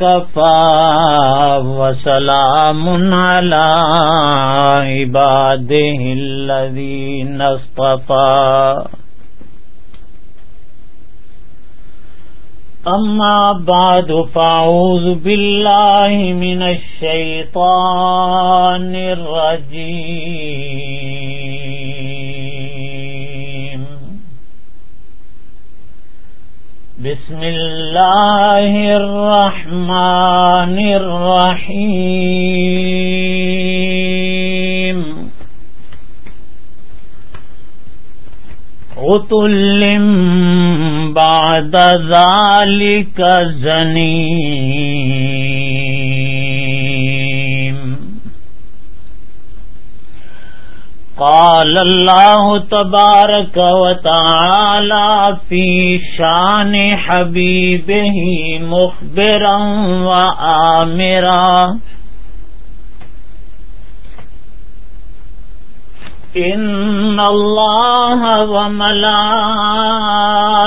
کفا وسلام على عباده الذين اصطفى أما بعد فأعوذ بالله من الشيطان الرجيم بسم اللہ الرحمن الرحیم عطل بعد ذلك زنیم قال الله تبارك وتعالى في شان حبيبه مخبرا وآمرا ان الله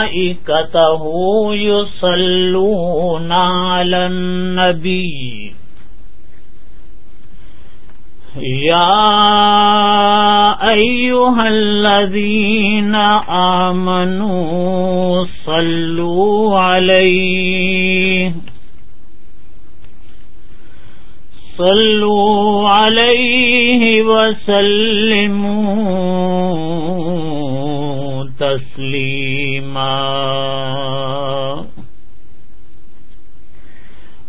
وملائكته يصلون على النبي يا ايها الذين امنوا صلوا عليه صلوا عليه وسلموا تسليما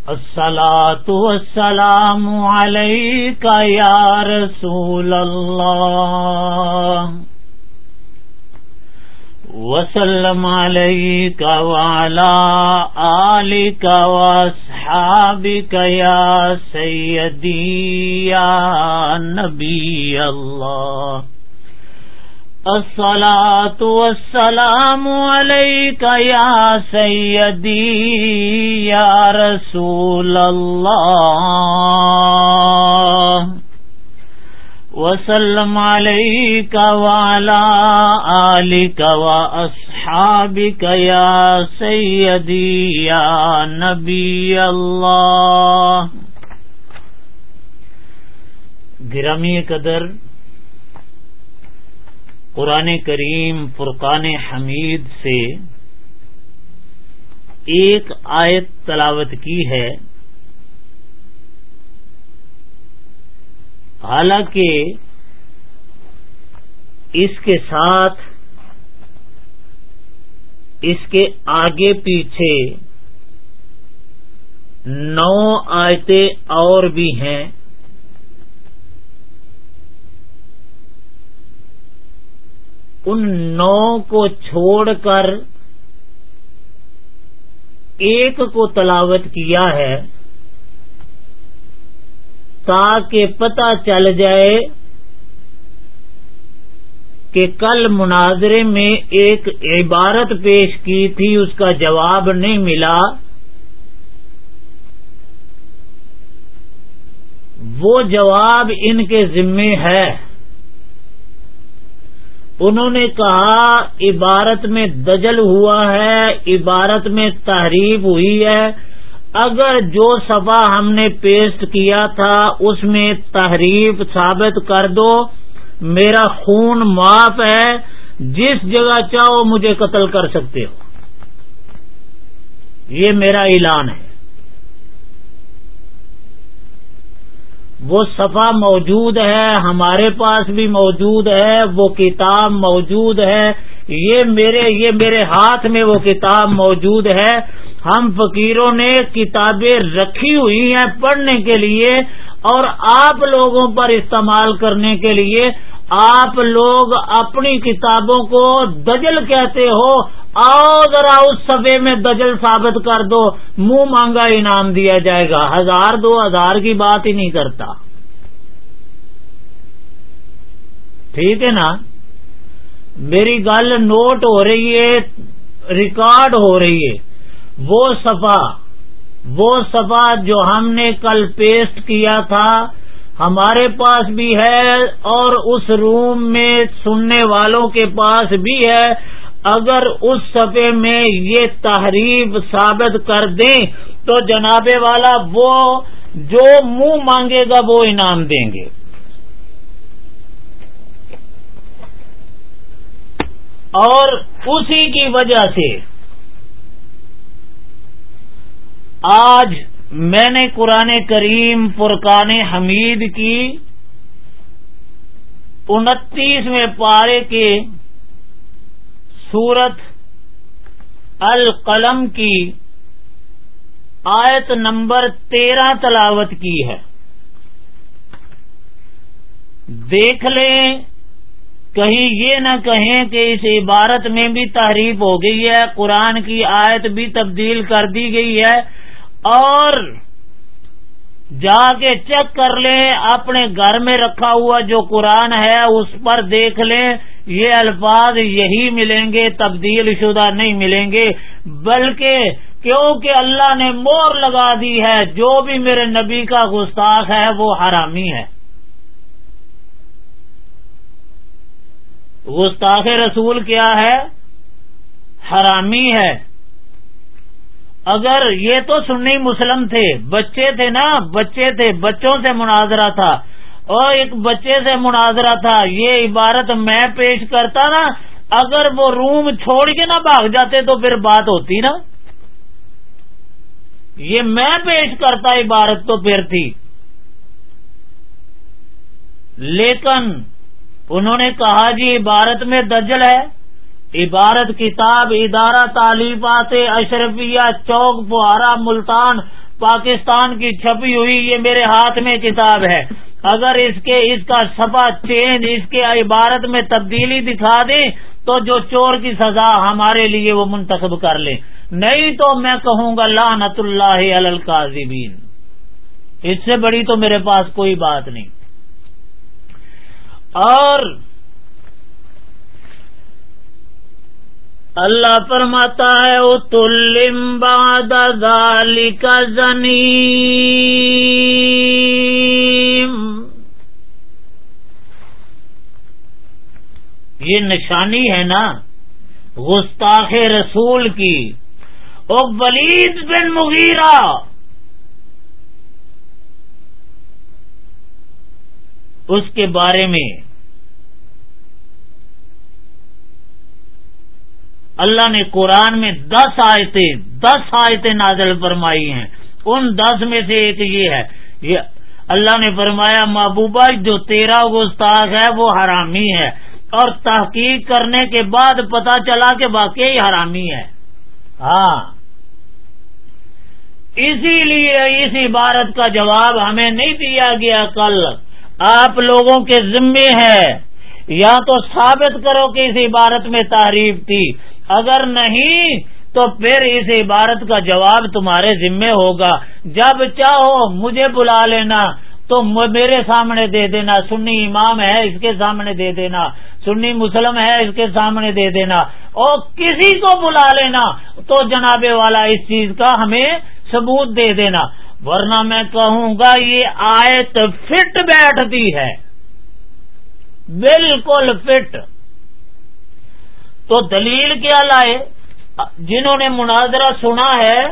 الصلاة والسلام عليك يا رسول الله. وسلم عليك وعلى آلك وأصحابك يا سيدي يا نبي الله. الصلاة والسلام عليك يا سيدي، يا رسول الله. وسلم عليك وعلى آلك وأصحابك يا سيدي، يا نبي الله. گرامی قدر قرآن کریم فرقان حمید سے ایک آیت تلاوت کی ہے۔ حالانکہ اس کے ساتھ اس کے آگے پیچھے نو آیتیں اور بھی ہیں۔ ان نو کو چھوڑ کر ایک کو تلاوت کیا ہے تاکہ پتہ چل جائے کہ کل مناظرے میں ایک عبارت پیش کی تھی، اس کا جواب نہیں ملا۔ وہ جواب ان کے ذمے ہے۔ انہوں نے کہا، عبارت میں دجل ہوا ہے، عبارت میں تحریف ہوئی ہے۔ اگر جو صفا ہم نے پیسٹ کیا تھا، اس میں تحریف ثابت کر دو، میرا خون معاف ہے، جس جگہ چاہو مجھے قتل کر سکتے ہو۔ یہ میرا اعلان ہے۔ وہ صفا موجود ہے، ہمارے پاس بھی موجود ہے، وہ کتاب موجود ہے۔ یہ میرے یہ میرے ہاتھ میں وہ کتاب موجود ہے۔ ہم فقیروں نے کتابیں رکھی ہوئی ہیں پڑھنے کے لیے اور آپ لوگوں پر استعمال کرنے کے لیے۔ آپ لوگ اپنی کتابوں کو دجل کہتے ہو آؤ ذرا اس سفے میں دجل ثابت کر دو، منہ مانگا انعام دیا جائے گا۔ ہزار دو ہزار کی بات ہی نہیں کرتا۔ ٹھیک ہے نا؟ میری گل نوٹ ہو رہی ہے، ریکارڈ ہو رہی ہے۔ وہ صفا وہ صفا جو ہم نے کل پیسٹ کیا تھا، ہمارے پاس بھی ہے اور اس روم میں سننے والوں کے پاس بھی ہے۔ اگر اس صفحے میں یہ تحریف ثابت کر دیں تو جناب والا وہ جو منہ مانگے گا وہ انعام دیں گے۔ اور اسی کی وجہ سے آج میں نے قرآن کریم فرقان حمید کی انتیسویں پارے کے سورت القلم کی آیت نمبر تیرہ تلاوت کی ہے۔ دیکھ لیں، کہیں یہ نہ کہیں کہ اس عبارت میں بھی تحریف ہو گئی ہے، قرآن کی آیت بھی تبدیل کر دی گئی ہے۔ اور جا کے چیک کر لیں، اپنے گھر میں رکھا ہوا جو قرآن ہے، اس پر دیکھ لیں۔ یہ الفاظ یہی ملیں گے، تبدیل شدہ نہیں ملیں گے، بلکہ کیونکہ اللہ نے مور لگا دی ہے، جو بھی میرے نبی کا گستاخ ہے وہ حرامی ہے۔ گستاخ رسول کیا ہے؟ حرامی ہے۔ اگر یہ تو سنی مسلم تھے، بچے تھے نا، بچے تھے، بچوں سے مناظرہ تھا۔ اور ایک بچے سے مناظرہ تھا، یہ عبارت میں پیش کرتا نا، اگر وہ روم چھوڑ کے نہ بھاگ جاتے تو پھر بات ہوتی نا۔ یہ میں پیش کرتا عبارت تو پھر تھی۔ لیکن انہوں نے کہا جی عبارت میں دجل ہے۔ عبارت کتاب ادارہ تعلیمات اشرفیہ چوک بہارا ملتان، پاکستان کی چھپی ہوئی، یہ میرے ہاتھ میں کتاب ہے۔ اگر اس کے اس کا سفا چینج اس کے عبارت میں تبدیلی دکھا دیں تو جو چور کی سزا ہمارے لیے وہ منتخب کر لیں۔ نہیں تو میں کہوں گا لانت اللہ القاضبین اس سے بڑی تو میرے پاس کوئی بات نہیں۔ اور اللہ فرماتا ہے او تلم باد کا زنی یہ نشانی ہے نا گستاخ رسول کی۔ او ولید بن مغیرہ۔ اس کے بارے میں اللہ نے قرآن میں دس آیتیں دس آیتیں نازل فرمائی ہیں۔ ان دس میں سے ایک یہ ہے، یہ اللہ نے فرمایا، محبوبہ، جو تیرا گستاخ ہے وہ حرامی ہے اور تحقیق کرنے کے بعد پتا چلا کہ واقعی حرامی ہے. ہاں۔ اسی لیے اس عبارت کا جواب ہمیں نہیں دیا گیا کل۔ آپ لوگوں کے ذمے ہے۔ یا تو ثابت کرو کہ اس عبارت میں تعریف تھی۔ اگر نہیں تو پھر اس عبارت کا جواب تمہارے ذمے ہوگا۔ جب چاہو مجھے بلا لینا، تو میرے سامنے دے دینا۔ سنی امام ہے، اس کے سامنے دے دینا۔ سنی مسلم ہے، اس کے سامنے دے دینا۔ اور کسی کو بلا لینا، تو جناب والا اس چیز کا ہمیں ثبوت دے دینا۔ ورنہ میں کہوں گا، یہ آیت فٹ بیٹھتی ہے۔ بالکل فٹ۔ تو دلیل کیا لائے؟ جنہوں نے مناظرہ سنا ہے،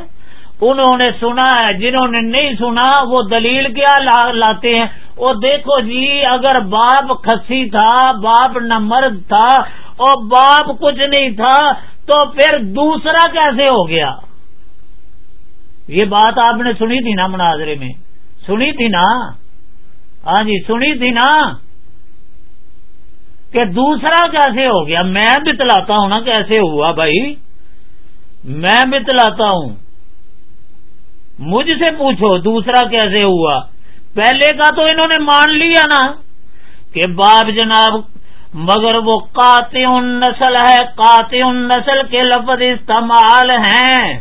انہوں نے سنا ہے، جنہوں نے نہیں سنا، وہ دلیل کیا لاتے ہیں۔ وہ دیکھو جی اگر باپ کھسی تھا، باپ نہ مرد تھا، اور باپ کچھ نہیں تھا، تو پھر دوسرا کیسے ہو گیا؟ یہ بات آپ نے سنی تھی نا مناظرے میں؟ سنی تھی نا؟ ہاں جی سنی تھی نا؟ کہ دوسرا کیسے ہو گیا؟ میں بتلاتا ہوں نا کیسے ہوا بھائی۔ میں بتلاتا ہوں۔ مجھ سے پوچھو، دوسرا کیسے ہوا؟ پہلے کا تو انہوں نے مان لیا نا کہ باپ جناب، مگر وہ قاطع نسل ہے، قاطع نسل کے لفظ استعمال ہیں۔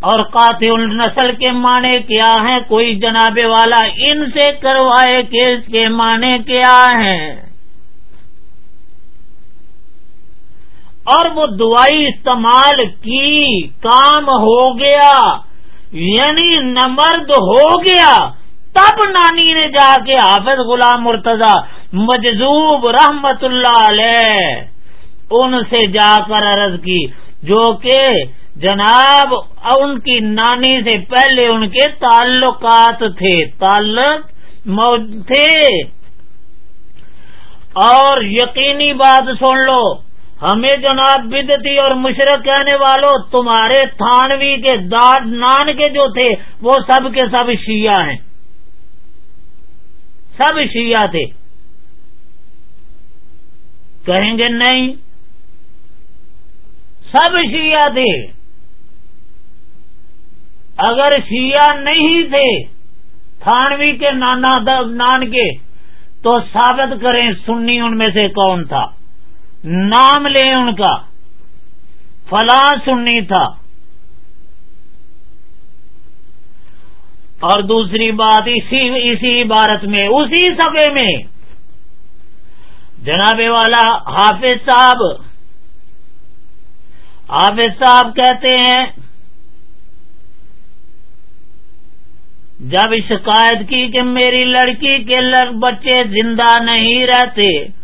اور قاطع نسل کے معنی کیا ہیں؟ کوئی جناب والا ان سے کروائے کہ اس کے معنی کیا ہیں؟ اور وہ دوائی استعمال کی کام ہو گیا یعنی نمرد ہو گیا، تب نانی نے جا کے حافظ غلام مرتضی مجذوب رحمت اللہ علیہ ان سے جا کر عرض کی، جو کہ جناب ان کی نانی سے پہلے ان کے تعلقات تھے، تعلق موجود تھے۔ اور یقینی بات سن لو ہمیں جناب بدتی اور مشرق کہنے والوں تمہارے تھانوی کے داد نان کے جو تھے، وہ سب کے سب شیعہ ہیں۔ سب شیعہ تھے۔ کہیں گے نہیں؟ سب شیعہ تھے۔ اگر شیعہ نہیں تھے، تھانوی کے نانا، نان کے، تو ثابت کریں سنی ان میں سے کون تھا۔ نام لیں ان کا۔ فلاں سنی تھا۔ اور دوسری بات اسی اسی عبارت میں، اسی سفے میں۔ جناب والا حافظ صاحب حافظ صاحب کہتے ہیں، جب شکایت کی کہ میری لڑکی کے لڑ بچے زندہ نہیں رہتے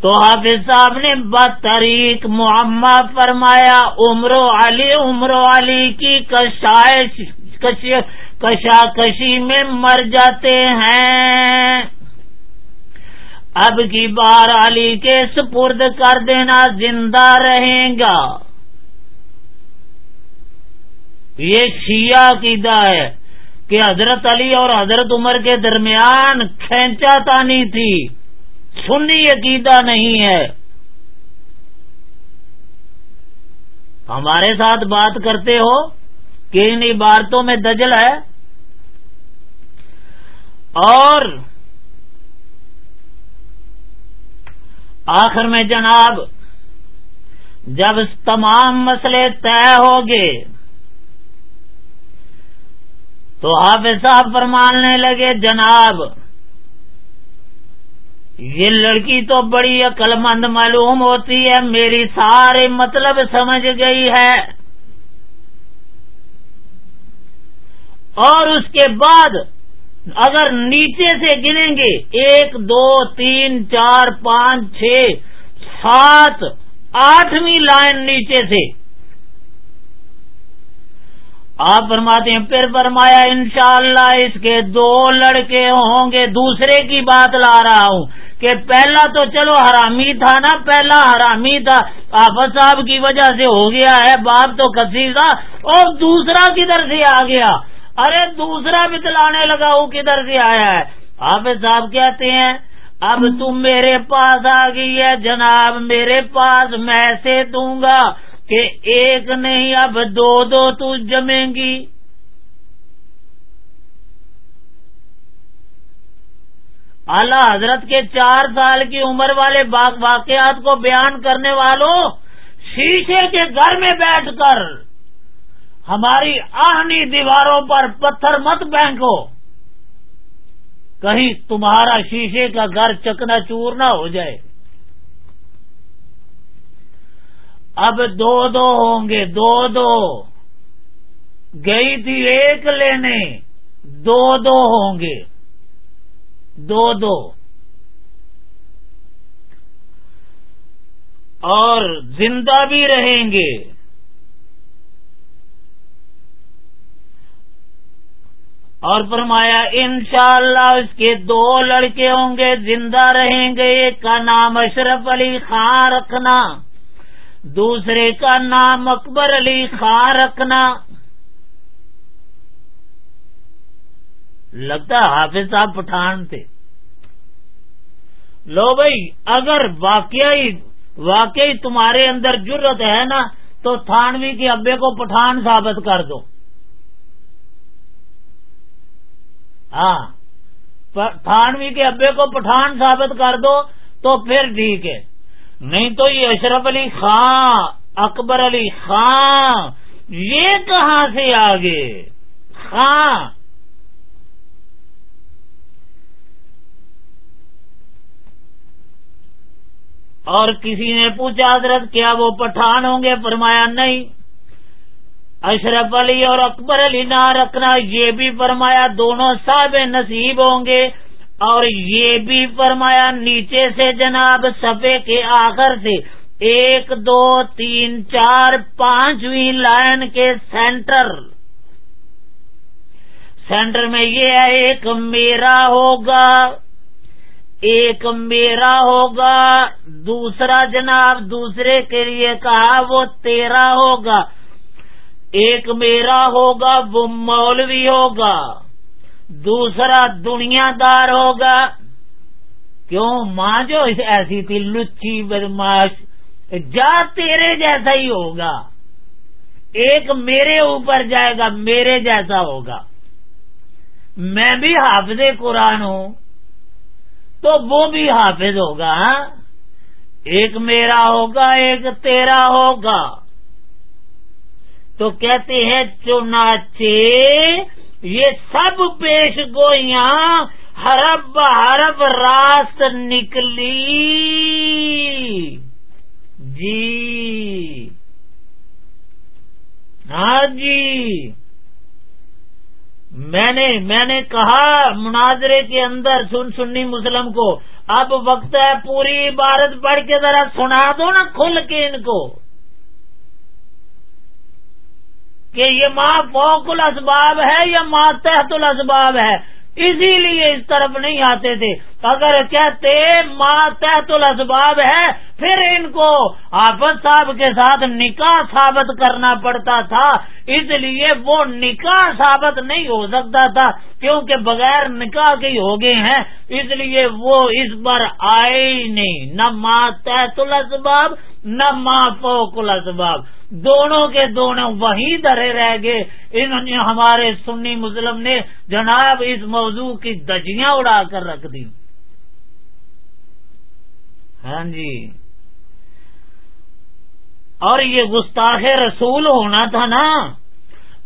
تو حافظ صاحب نے بطریق معمہ فرمایا، عمر علی عمر علی کی کشائش کشا کشی میں مر جاتے ہیں۔ اب کی بار علی کے سپرد کر دینا زندہ رہے گا۔ یہ شیعہ کی ہے کہ حضرت علی اور حضرت عمر کے درمیان کھینچا تانی تھی۔ سنی عقیدہ نہیں ہے۔ ہمارے ساتھ بات کرتے ہو کہ ان عبارتوں میں دجل ہے۔ اور آخر میں جناب، جب تمام مسئلے طے ہو گئے تو حافظ صاحب فرمانے لگے، جناب یہ لڑکی تو بڑی عقل مند معلوم ہوتی ہے، میری سارے مطلب سمجھ گئی ہے۔ اور اس کے بعد اگر نیچے سے گنیں گے، ایک، دو، تین، چار، پانچ، چھ، سات، آٹھویں لائن نیچے سے۔ آپ فرماتے ہیں، پھر فرمایا، انشاءاللہ اس کے دو لڑکے ہوں گے، دوسرے کی بات لا رہا ہوں۔ کہ پہلا تو چلو حرامی تھا نا، پہلا حرامی تھا۔ آفت صاحب کی وجہ سے ہو گیا ہے، باپ تو کسی تھا۔ اور دوسرا کدھر سے آ گیا؟ ارے دوسرا بھی دلانے لگا وہ کدھر سے آیا ہے؟ آپ صاحب کہتے ہیں، اب تم میرے پاس آ گئی ہے۔ جناب، میرے پاس میں سے دوں گا کہ ایک نہیں، اب دو دو تو جمیں گی۔ اعلی حضرت کے چار سال کی عمر والے واقعات کو بیان کرنے والوں شیشے کے گھر میں بیٹھ کر ہماری آہنی دیواروں پر پتھر مت بینکو کہیں تمہارا شیشے کا گھر چکنا چور نہ ہو جائے۔ اب دو دو ہوں گے، دو دو۔ گئی تھی ایک لینے، دو دو ہوں گے۔ دو دو اور زندہ بھی رہیں گے اور فرمایا انشاءاللہ اس کے دو لڑکے ہوں گے زندہ رہیں گے ایک کا نام اشرف علی خان رکھنا دوسرے کا نام اکبر علی خان رکھنا لگتا حافظ صاحب پٹھان تھے۔ لو بھائی، اگر واقعی واقعی تمہارے اندر جرت ہے نا، تو تھانوی کے ابے کو پٹھان ثابت کر دو۔ ہاں تھانوی کے ابے کو پٹھان ثابت کر دو تو پھر ٹھیک ہے۔ نہیں تو یہ اشرف علی خان اکبر علی خان یہ کہاں سے آگے؟ خان اور کسی نے پوچھا، حضرت، کیا وہ پٹھان ہوں گے؟ فرمایا، نہیں۔ اشرف علی اور اکبر علی نہ رکھنا، یہ بھی فرمایا، دونوں صاحب نصیب ہوں گے۔ اور یہ بھی فرمایا، نیچے سے جناب صفے کے آخر سے ایک، دو، تین، چار، پانچویں لائن کے سینٹر۔ سینٹر میں یہ ہے، ایک میرا ہوگا۔ ایک میرا ہوگا، دوسرا جناب دوسرے کے لیے کہا وہ تیرا ہوگا۔ ایک میرا ہوگا، وہ مولوی ہوگا۔ دوسرا دنیا دار ہوگا۔ کیوں؟ ماں جو ایسی تھی لچی بدماش، جا تیرے جیسا ہی ہوگا۔ ایک میرے اوپر جائے گا، میرے جیسا ہوگا۔ میں بھی حافظ قرآن ہوں۔ تو وہ بھی حافظ ہوگا ہاں؟ ایک میرا ہوگا، ایک تیرا ہوگا۔ تو کہتے ہیں، چنانچہ یہ سب پیش گوئیاں ہرب ہرب راست نکلی۔ جی۔ ہاں جی۔ میں نے میں نے کہا مناظرے کے اندر، سن سنی مسلم کو، اب وقت ہے پوری عبارت پڑھ کے ذرا سنا دو نا کھل کے ان کو۔ کہ یہ ماں فوق الاسباب ہے یا ماں تحت الاسباب ہے؟ اسی لیے اس طرف نہیں آتے تھے۔ اگر کہتے ماں تحت الاسباب ہے، پھر ان کو آفت صاحب کے ساتھ نکاح ثابت کرنا پڑتا تھا۔ اس لیے وہ نکاح ثابت نہیں ہو سکتا تھا، کیونکہ بغیر نکاح کے ہو گئے ہیں۔ اس لیے وہ اس پر آئے ہی نہیں۔ نہ ماں تحت الاسباب نہ ماں فوق الاسباب دونوں کے دونوں وہی درے رہ گئے۔ انہوں نے ہمارے سنی مسلم نے جناب اس موضوع کی دجیاں اڑا کر رکھ دی۔ ہاں جی۔ اور یہ گستاخ رسول ہونا تھا نا۔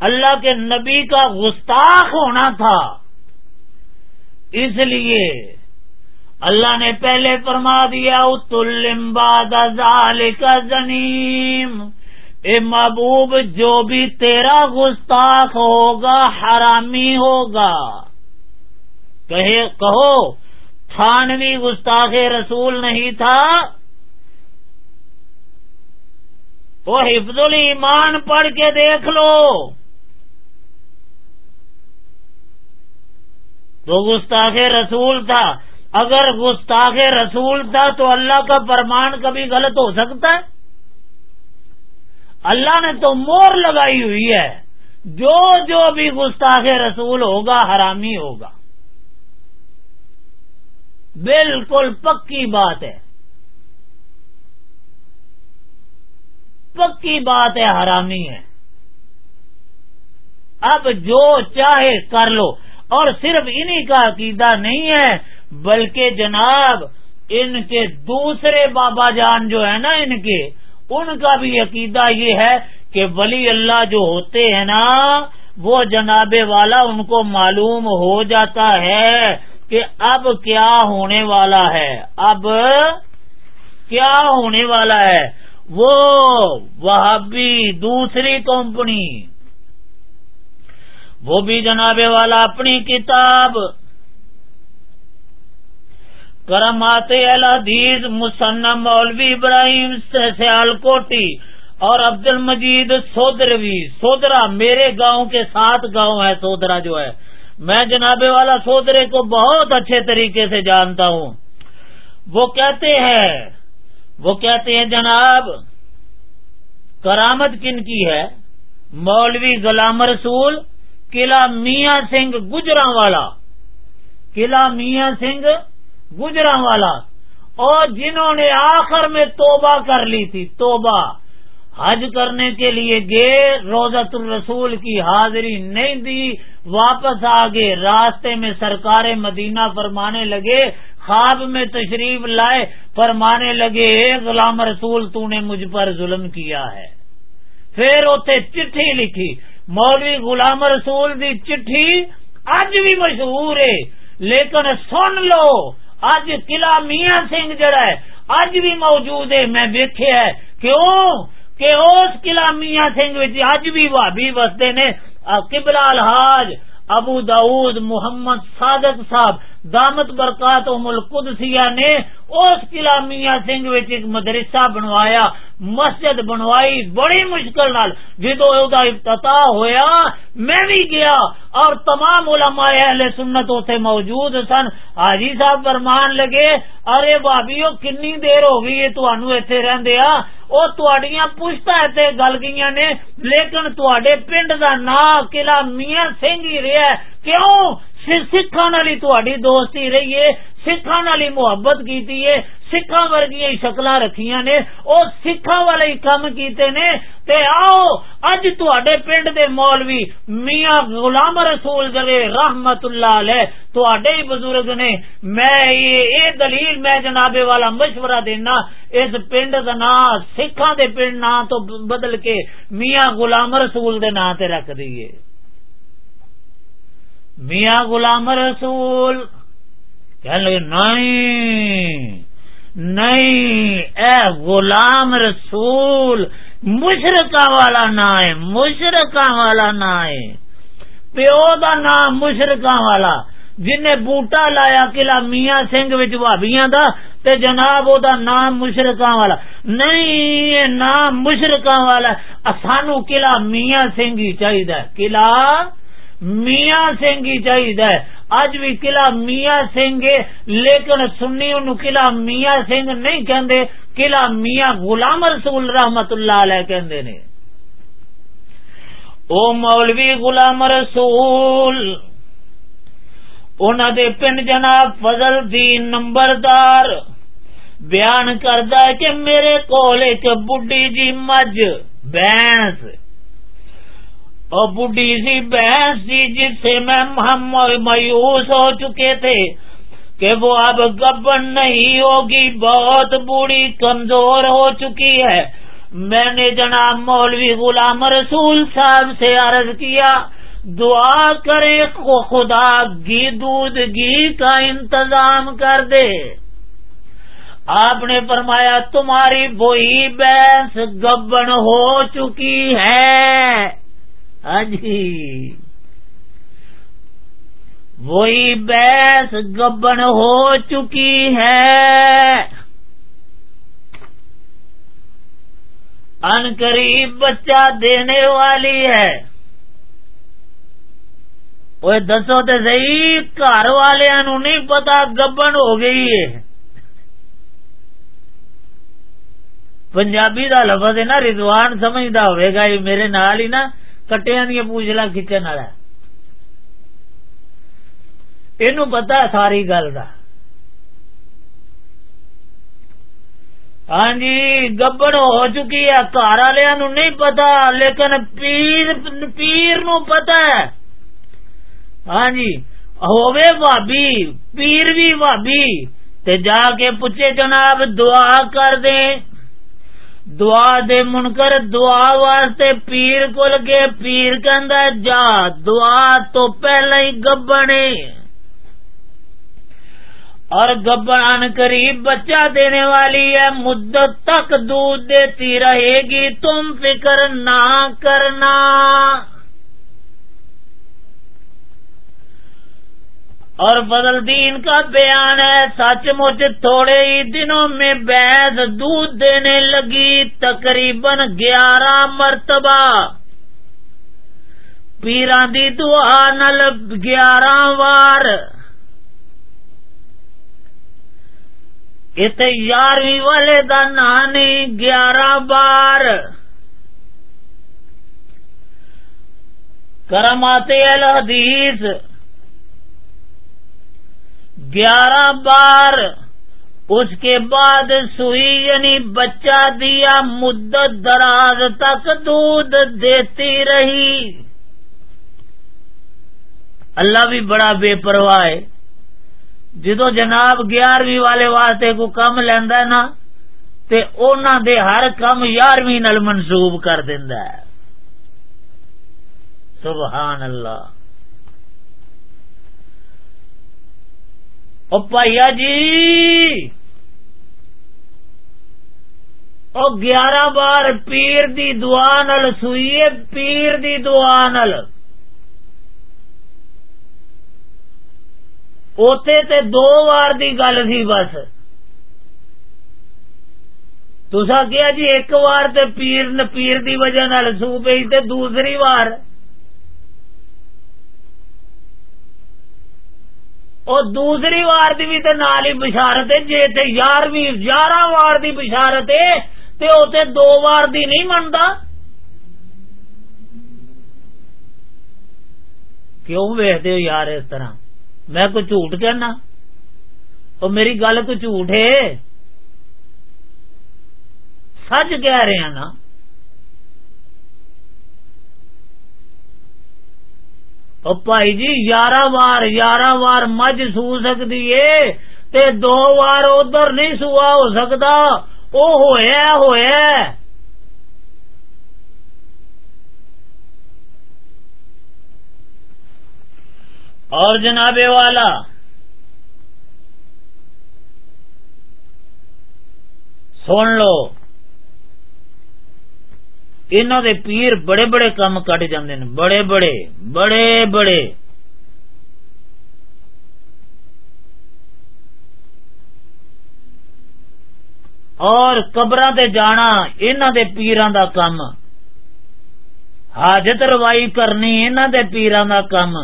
اللہ کے نبی کا گستاخ ہونا تھا۔ اس لیے اللہ نے پہلے فرما دیا اتلمباد کا زنیم اے محبوب، جو بھی تیرا گستاخ ہوگا، حرامی ہوگا۔ کہو تھانوی گستاخ رسول نہیں تھا؟ وہ حفظ الایمان پڑھ کے دیکھ لو۔ تو گستاخ رسول تھا۔ اگر گستاخ رسول تھا تو اللہ کا فرمان کبھی غلط ہو سکتا ہے؟ اللہ نے تو مور لگائی ہوئی ہے۔ جو جو بھی گستاخ رسول ہوگا، حرامی ہوگا۔ بالکل پکی بات ہے۔ پکی بات ہے، حرامی ہے۔ اب جو چاہے کر لو۔ اور صرف انہی کا عقیدہ نہیں ہے بلکہ جناب، ان کے دوسرے بابا جان جو ہے نا ان کے، ان کا بھی عقیدہ یہ ہے کہ ولی اللہ جو ہوتے ہیں نا، وہ جناب والا ان کو معلوم ہو جاتا ہے کہ اب کیا ہونے والا ہے۔ اب کیا ہونے والا ہے؟ وہ بھی دوسری کمپنی۔ وہ بھی جناب والا اپنی کتاب کرمات الحدیث مسنم مولوی ابراہیم سیال کوٹی اور عبد المجید سودروی، سودرا میرے گاؤں کے ساتھ گاؤں ہے، سودرا جو ہے۔ میں جناب والا سودرے کو بہت اچھے طریقے سے جانتا ہوں۔ وہ کہتے ہیں، وہ کہتے ہیں جناب، کرامت کن کی ہے؟ مولوی غلام رسول، قلعہ میاں سنگھ گجرا والا۔ قلعہ میاں سنگھ گجرا والا اور جنہوں نے آخر میں توبہ کر لی تھی، توبہ۔ حج کرنے کے لیے گئے روزت الرسول کی حاضری نہیں دی، واپس آگے راستے میں سرکار مدینہ فرمانے لگے، خواب میں تشریف لائے، فرمانے لگے، اے غلام رسول، تو نے مجھ پر ظلم کیا ہے۔ پھر اتنے چٹھی لکھی، مولوی غلام رسول دی چٹھی اج بھی مشہور ہے، لیکن سن لو۔ اج قلعہ میاں سنگھ جڑا ہے اج بھی موجود ہے۔ میں دیکھے ہے، کیوں؟ کہ اس قلعہ میاں سنگھ اج بھی بھابی وستے نے قبلہ الحاج ابو داود محمد صادق صاحب دامت برکات ملک نے اس قلعہ میاں سنگھ ایک مدرسہ بنوایا، مسجد بنوائی، بڑی مشکل نال۔ جدو افتتاح ہویا، میں بھی گیا اور تمام علماء اہل سنت اتنے موجود سن۔ حاجی صاحب فرمان لگے، ارے بابی کنی دیر ہو گئی تو اتنے رہدے آ۔ وہ تڈیاں پوچھتا اتنے گل گئی نے، لیکن تے پنڈ کا نام قلعہ میاں سنگھ ہی رہا کیوں؟ سکھان والی تاری دوستی رہی ہے سکھان والی محبت کی سکھا ورگیا شکل رکھیا نے وہ سکھا والے کام کیتے نے تے آؤ اج تے پنڈ دے مولوی میاں غلام رسول جگہ رحمت اللہ علیہ تے ہی بزرگ نے میں یہ دلیل میں جنابے والا مشورہ دینا اس پنڈ کا نام سکھا دے پنڈ نام تو بدل کے میاں غلام رسول دے نام تے رکھ دیے میاں غلام رسول۔ لگے، نہیں نہیں، اے غلام رسول، مشرقہ والا نا ہے، مشرقہ والا نا ہے۔ پیو دا نام مشرقہ والا، جن بوٹا لایا قلعہ میاں سنگھ بھابیاں دا، تے جناب او دا نام مشرقہ والا۔ نہیں نام مشرقہ والا سانو قلعہ میاں سنگھ ہی چاہیے قلعہ میاں سنگھ ہی چاہیے اج بھی قلعہ میاں سنگھ لیکن سنی ان قلعہ میاں سنگھ نہیں کہندے، قلعہ میاں غلام رسول رحمت اللہ علیہ کہندے نے۔ او مولوی غلام رسول انہوں دے پنڈ جناب فضل دین نمبردار، بیان کردا کہ میرے کول ایک بڈی جی مجھ بینس اور بڈی سی بھینس تھی جس سے میں مایوس ہو چکے تھے کہ وہ اب گبن نہیں ہوگی، بہت بوڑھی کمزور ہو چکی ہے۔ میں نے جناب مولوی غلام رسول صاحب سے عرض کیا، دعا کرے خدا گھی دودھ گھی کا انتظام کر دے۔ آپ نے فرمایا، تمہاری وہی بینس گبن ہو چکی ہے۔ ہاں جی۔ وہی بیس گبن ہو چکی ہے۔ ان قریب بچہ دینے والی ہے۔ وہ دسو تو سی گھر والوں نہیں پتا گبن ہو گئی ہے۔ پنجابی کا لفظ ہے نا، رضوان سمجھتا ہوئے گا، یہ میرے نال ہی نا۔ کٹیا دیا پوچھلا کھچن والا یہ پتا ساری گل کا ہاں جی گبڑ ہو چکی ہے گھر والوں نہیں پتا لیکن پیر پیر نو پتا ہے ہاں جی ہووے بھابی پیر بھی بھابی جا کے پوچھے جناب دعا کر دیں دعا دے منکر، دعا واسطے پیر کو کے پیر کہ جا، دعا تو پہلے ہی گبنے۔ اور گبن قریب بچہ دینے والی ہے، مدت تک دودھ دیتی رہے گی، تم فکر نہ کرنا۔ اور بدل دین کا بیان ہے، سچ مچ تھوڑے ہی دنوں میں بیس دودھ دینے لگی، تقریباً گیارہ مرتبہ۔ پیران دی دعا نل گیارہ وار۔ ات یارویں والے کا نانی گیارہ بار۔ کرماتے الحدیث گیارہ بار اس کے بعد سوئی یعنی بچہ دیا، مدت دراز تک دودھ دیتی رہی۔ اللہ بھی بڑا بے پرواہ ہے۔ جدو جناب گیارہویں والے واسطے کو کم لینا نا، تے اونا دے ہر کم یارویں نل منسوب کر دینا ہے۔ سبحان اللہ۔ پائیا جی او گیارہ بار پیر دی دعا نل، سوئیے پیر دی دعا نل۔ اوتے تے دو وار دی گل سی بس۔ تسا کیا جی ایک وار تے پیر پیر دی وجہ نال سو پی تے دوسری وار اور دوسری وار دی بھی تے نال ہی بشارت ہے، جے تے یارویں یارہ وار دی بشارت ہے، تے او تے دو وار دی نہیں منتا کیوں ویختے ہو یار اس طرح؟ میں کوئی جھوٹ کہنا؟ اور میری گل کو جھوٹ ہے؟ سچ کہہ رہے ہیں نا۔ بھائی جی یارہ وار یارہ وار مجھ سو سکتی ہے، تے دو وار ادھر نہیں سوا ہو سکتا۔ وہ ہویا ہویا اور جناب والا، سن لو۔ انہوں دے پیر بڑے بڑے کام کٹ جاندے ہیں۔ بڑے بڑے بڑے بڑے۔ اور قبر جانا انہوں دے پیران دا کام۔ حاجت روائی کرنی انہوں دے پیران دا کام۔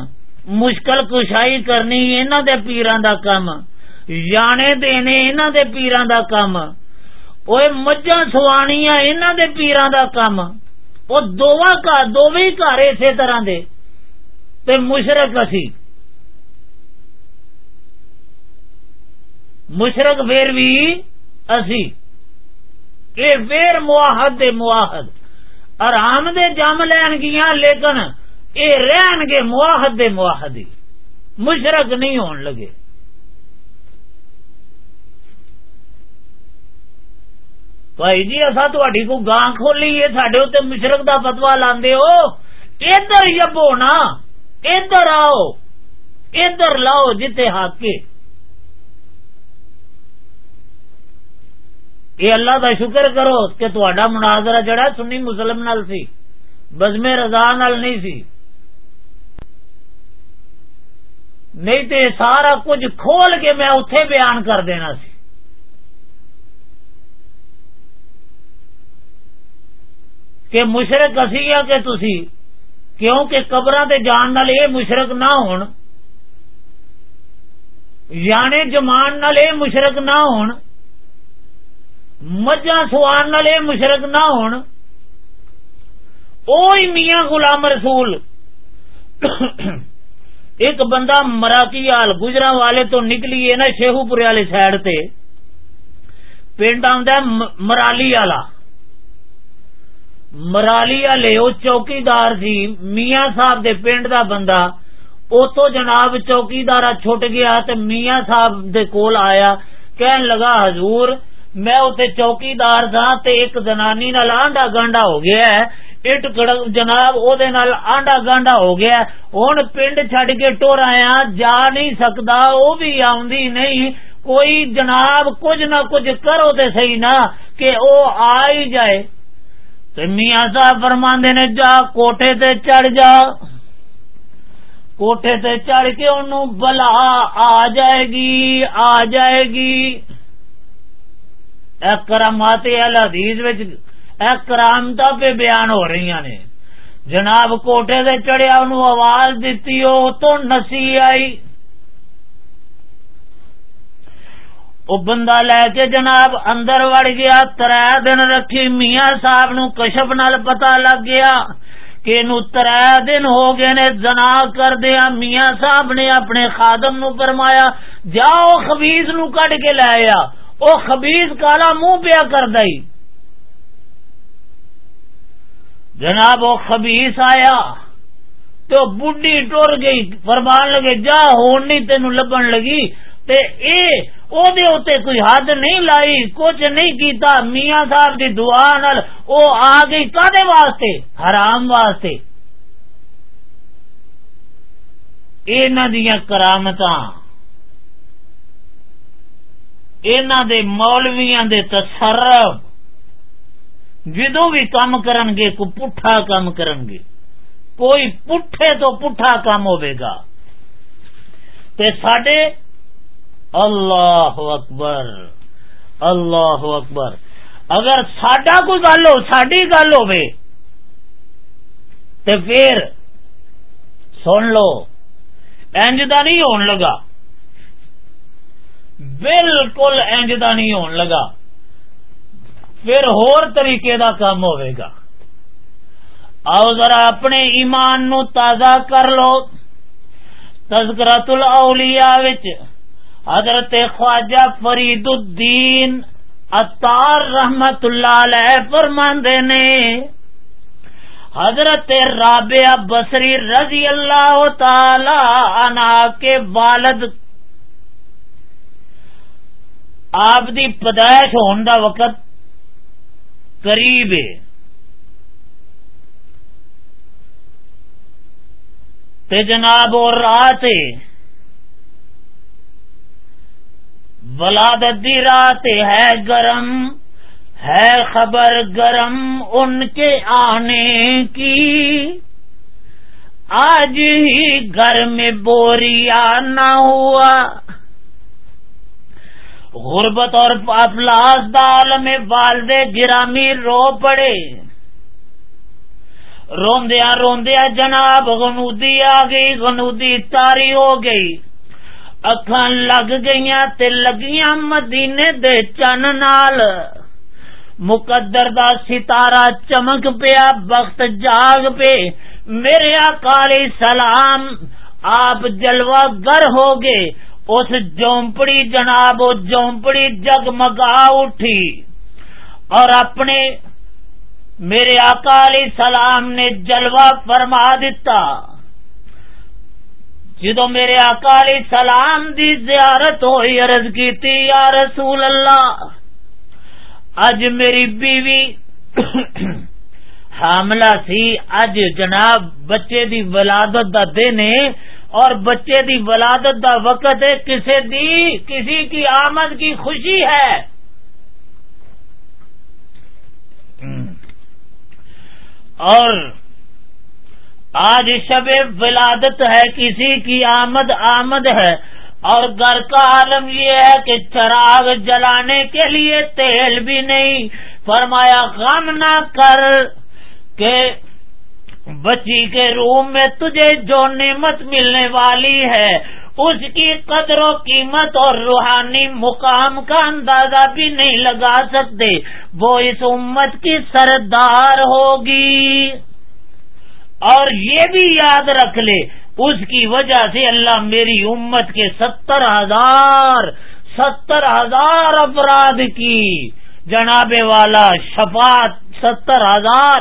مشکل کشائی کرنی انہوں دے پیران دا کام۔ جانے دینے انہوں دے پیران دا کام۔ وہ مجھا سوانیاں انہوں دے پیران دا کام وہ دونوں گھر دونوں گھر اسی طرح دے تے مشرق اسی مشرق پھر بھی اسی یہ پھر مواحد دے مواحد آرام دے جم لین گیا لیکن یہ رہن گے مواحد دے مواحد مشرق نہیں ہون لگے بھائی جی اصا تھی کو گاں کھولی سڈے اتنے مشرق کا پتوا لاندے ہو ادھر یبو نا ادھر آؤ ادھر لاؤ جتے حق کے یہ اللہ کا شکر کرو کہ تا مناظرہ جڑا سنی مسلم نال سی بزم رضا نال نہیں سی نہیں تے سارا کچھ کھول کے میں اتے بیان کر دینا سی کہ مشرق اسی ہے کہ تسی، کیونکہ قبر تے جان نال یہ مشرق نہ ہون۔ یعنی جمان نال یہ مشرق نہ ہون۔ مجھا سوان نال یہ مشرق نہ ہون۔ اوہی میاں غلام رسول۔ ایک بندہ مراکی آل گجرا والے تو نکلی ہے نا شیخو پورے والے سائڈ تے۔ پنڈ آ مرالی والا۔ مرالی والے وہ چوکیدار سی، میاں صاحب دے پنڈ دا بندہ اتو جناب چوکیدار چھٹ گیا تے میاں صاحب دے کول آیا، کہن لگا حضور، میں اتنے چوکیدار تھا تے ایک زنانی نال آنڈا گانڈا ہو گیا ہے اٹ جناب او دے نال آنڈا گانڈا ہو گیا ہوں پنڈ چڈ کے ٹور آیا ہاں، جا نہیں سکتا وہ بھی آدھی نہیں، کوئی جناب کچھ نہ کچھ کرو تے صحیح نا، کہ او آ ہی جائے۔ میاں صاحب فرماندے نے، جا کوٹے تے چڑھ جا. کوٹے تے چڑھ کے انہوں بلا آ جائے گی، آ جائے گی۔ کرامات الحدیث کرامتا پہ بیان ہو رہی نے۔ جناب کوٹے تے چڑھیا انہوں آواز دیتی ہو تو نسی آئی۔ بندہ لے کے جناب اندر وڑ گیا تر دن رکھی میاں صاحب نو کشپ نال پتا لگ گیا کہ نو تر دن ہو گئے نے جنا کر دیا۔ میاں صاحب نے اپنے خادم نو فرمایا، جاؤ خبیز نو کڈ کے لایا او خبیز کالا منہ پیا کر دئی۔ جناب وہ خبیس آیا تو بڈی ٹر گئی، فرمان لگے، جا ہونی تین لبن لگی۔ تے اے او دے اوتے کوئی حد نہیں لائی کچھ نہیں کیتا میاں صاحب دی دعا نال او آ کدے واسطے حرام واسطے انہاں دیاں کرامتاں انہاں دے مولویاں دے تصرف جدو بھی کام کرن گے کو پٹھا کام کرن گے کوئی پٹھے تو پٹھا کام ہوے گا تے ساڈے اللہ اکبر اللہ اکبر اگر ساڈا کوئی گل ہو ساری گل ہو پھر سن لو انج کا نہیں ہون لگا۔ بالکل انج کا نہیں ہون لگا۔ پھر ہور طریقے دا کام ہوئے گا۔ آؤ ذرا اپنے ایمان نو تازہ کر لو۔ تذکرت الاولیاء وچ حضرت خواجہ فرید الدین اتار رحمت اللہ علیہ فرماندے نے، حضرت رابعہ بصری رضی اللہ تعالی عنہ کے والد آپ دی پیدائش ہونے دا وقت قریب ہے۔ تے جناب اور رات ہے۔ ولادت دی رات ہے گرم، ہے خبر گرم ان کے آنے کی۔ آج ہی گھر میں بوریا نہ ہوا۔ غربت اور افلاس دال میں والد گرامی رو پڑے۔ روندیا روندیا جناب گنودی آ گئی گنودی تاری ہو گئی۔ اکھان لگ گئی تے لگیاں مدینے دے چن نال مقدر دا ستارہ چمک پیا بخت جاگ پہ میرے اکالی سلام آپ جلوہ گر ہو گئے اس جومپڑی جناب جومپڑی جگمگا اٹھی اور اپنے میرے اکالی سلام نے جلوہ فرما دیتا جدو میرے اکالی سلام دی زیارت ہوئی عرض کی یا رسول اللہ اج میری بیوی حاملہ سی اج جناب بچے دی ولادت دا دن ہے اور بچے دی ولادت دا وقت ہے کسی دی کسی کی آمد کی خوشی ہے۔ اور آج شب ولادت ہے، کسی کی آمد آمد ہے۔ اور گھر کا عالم یہ ہے کہ چراغ جلانے کے لیے تیل بھی نہیں۔ فرمایا، غم نہ کر کہ بچی کے روم میں تجھے جو نعمت ملنے والی ہے، اس کی قدر و قیمت اور روحانی مقام کا اندازہ بھی نہیں لگا سکتے۔ وہ اس امت کی سردار ہوگی۔ اور یہ بھی یاد رکھ لے، اس کی وجہ سے اللہ میری امت کے ستر ہزار ستر ہزار افراد کی جناب والا شفات ستر ہزار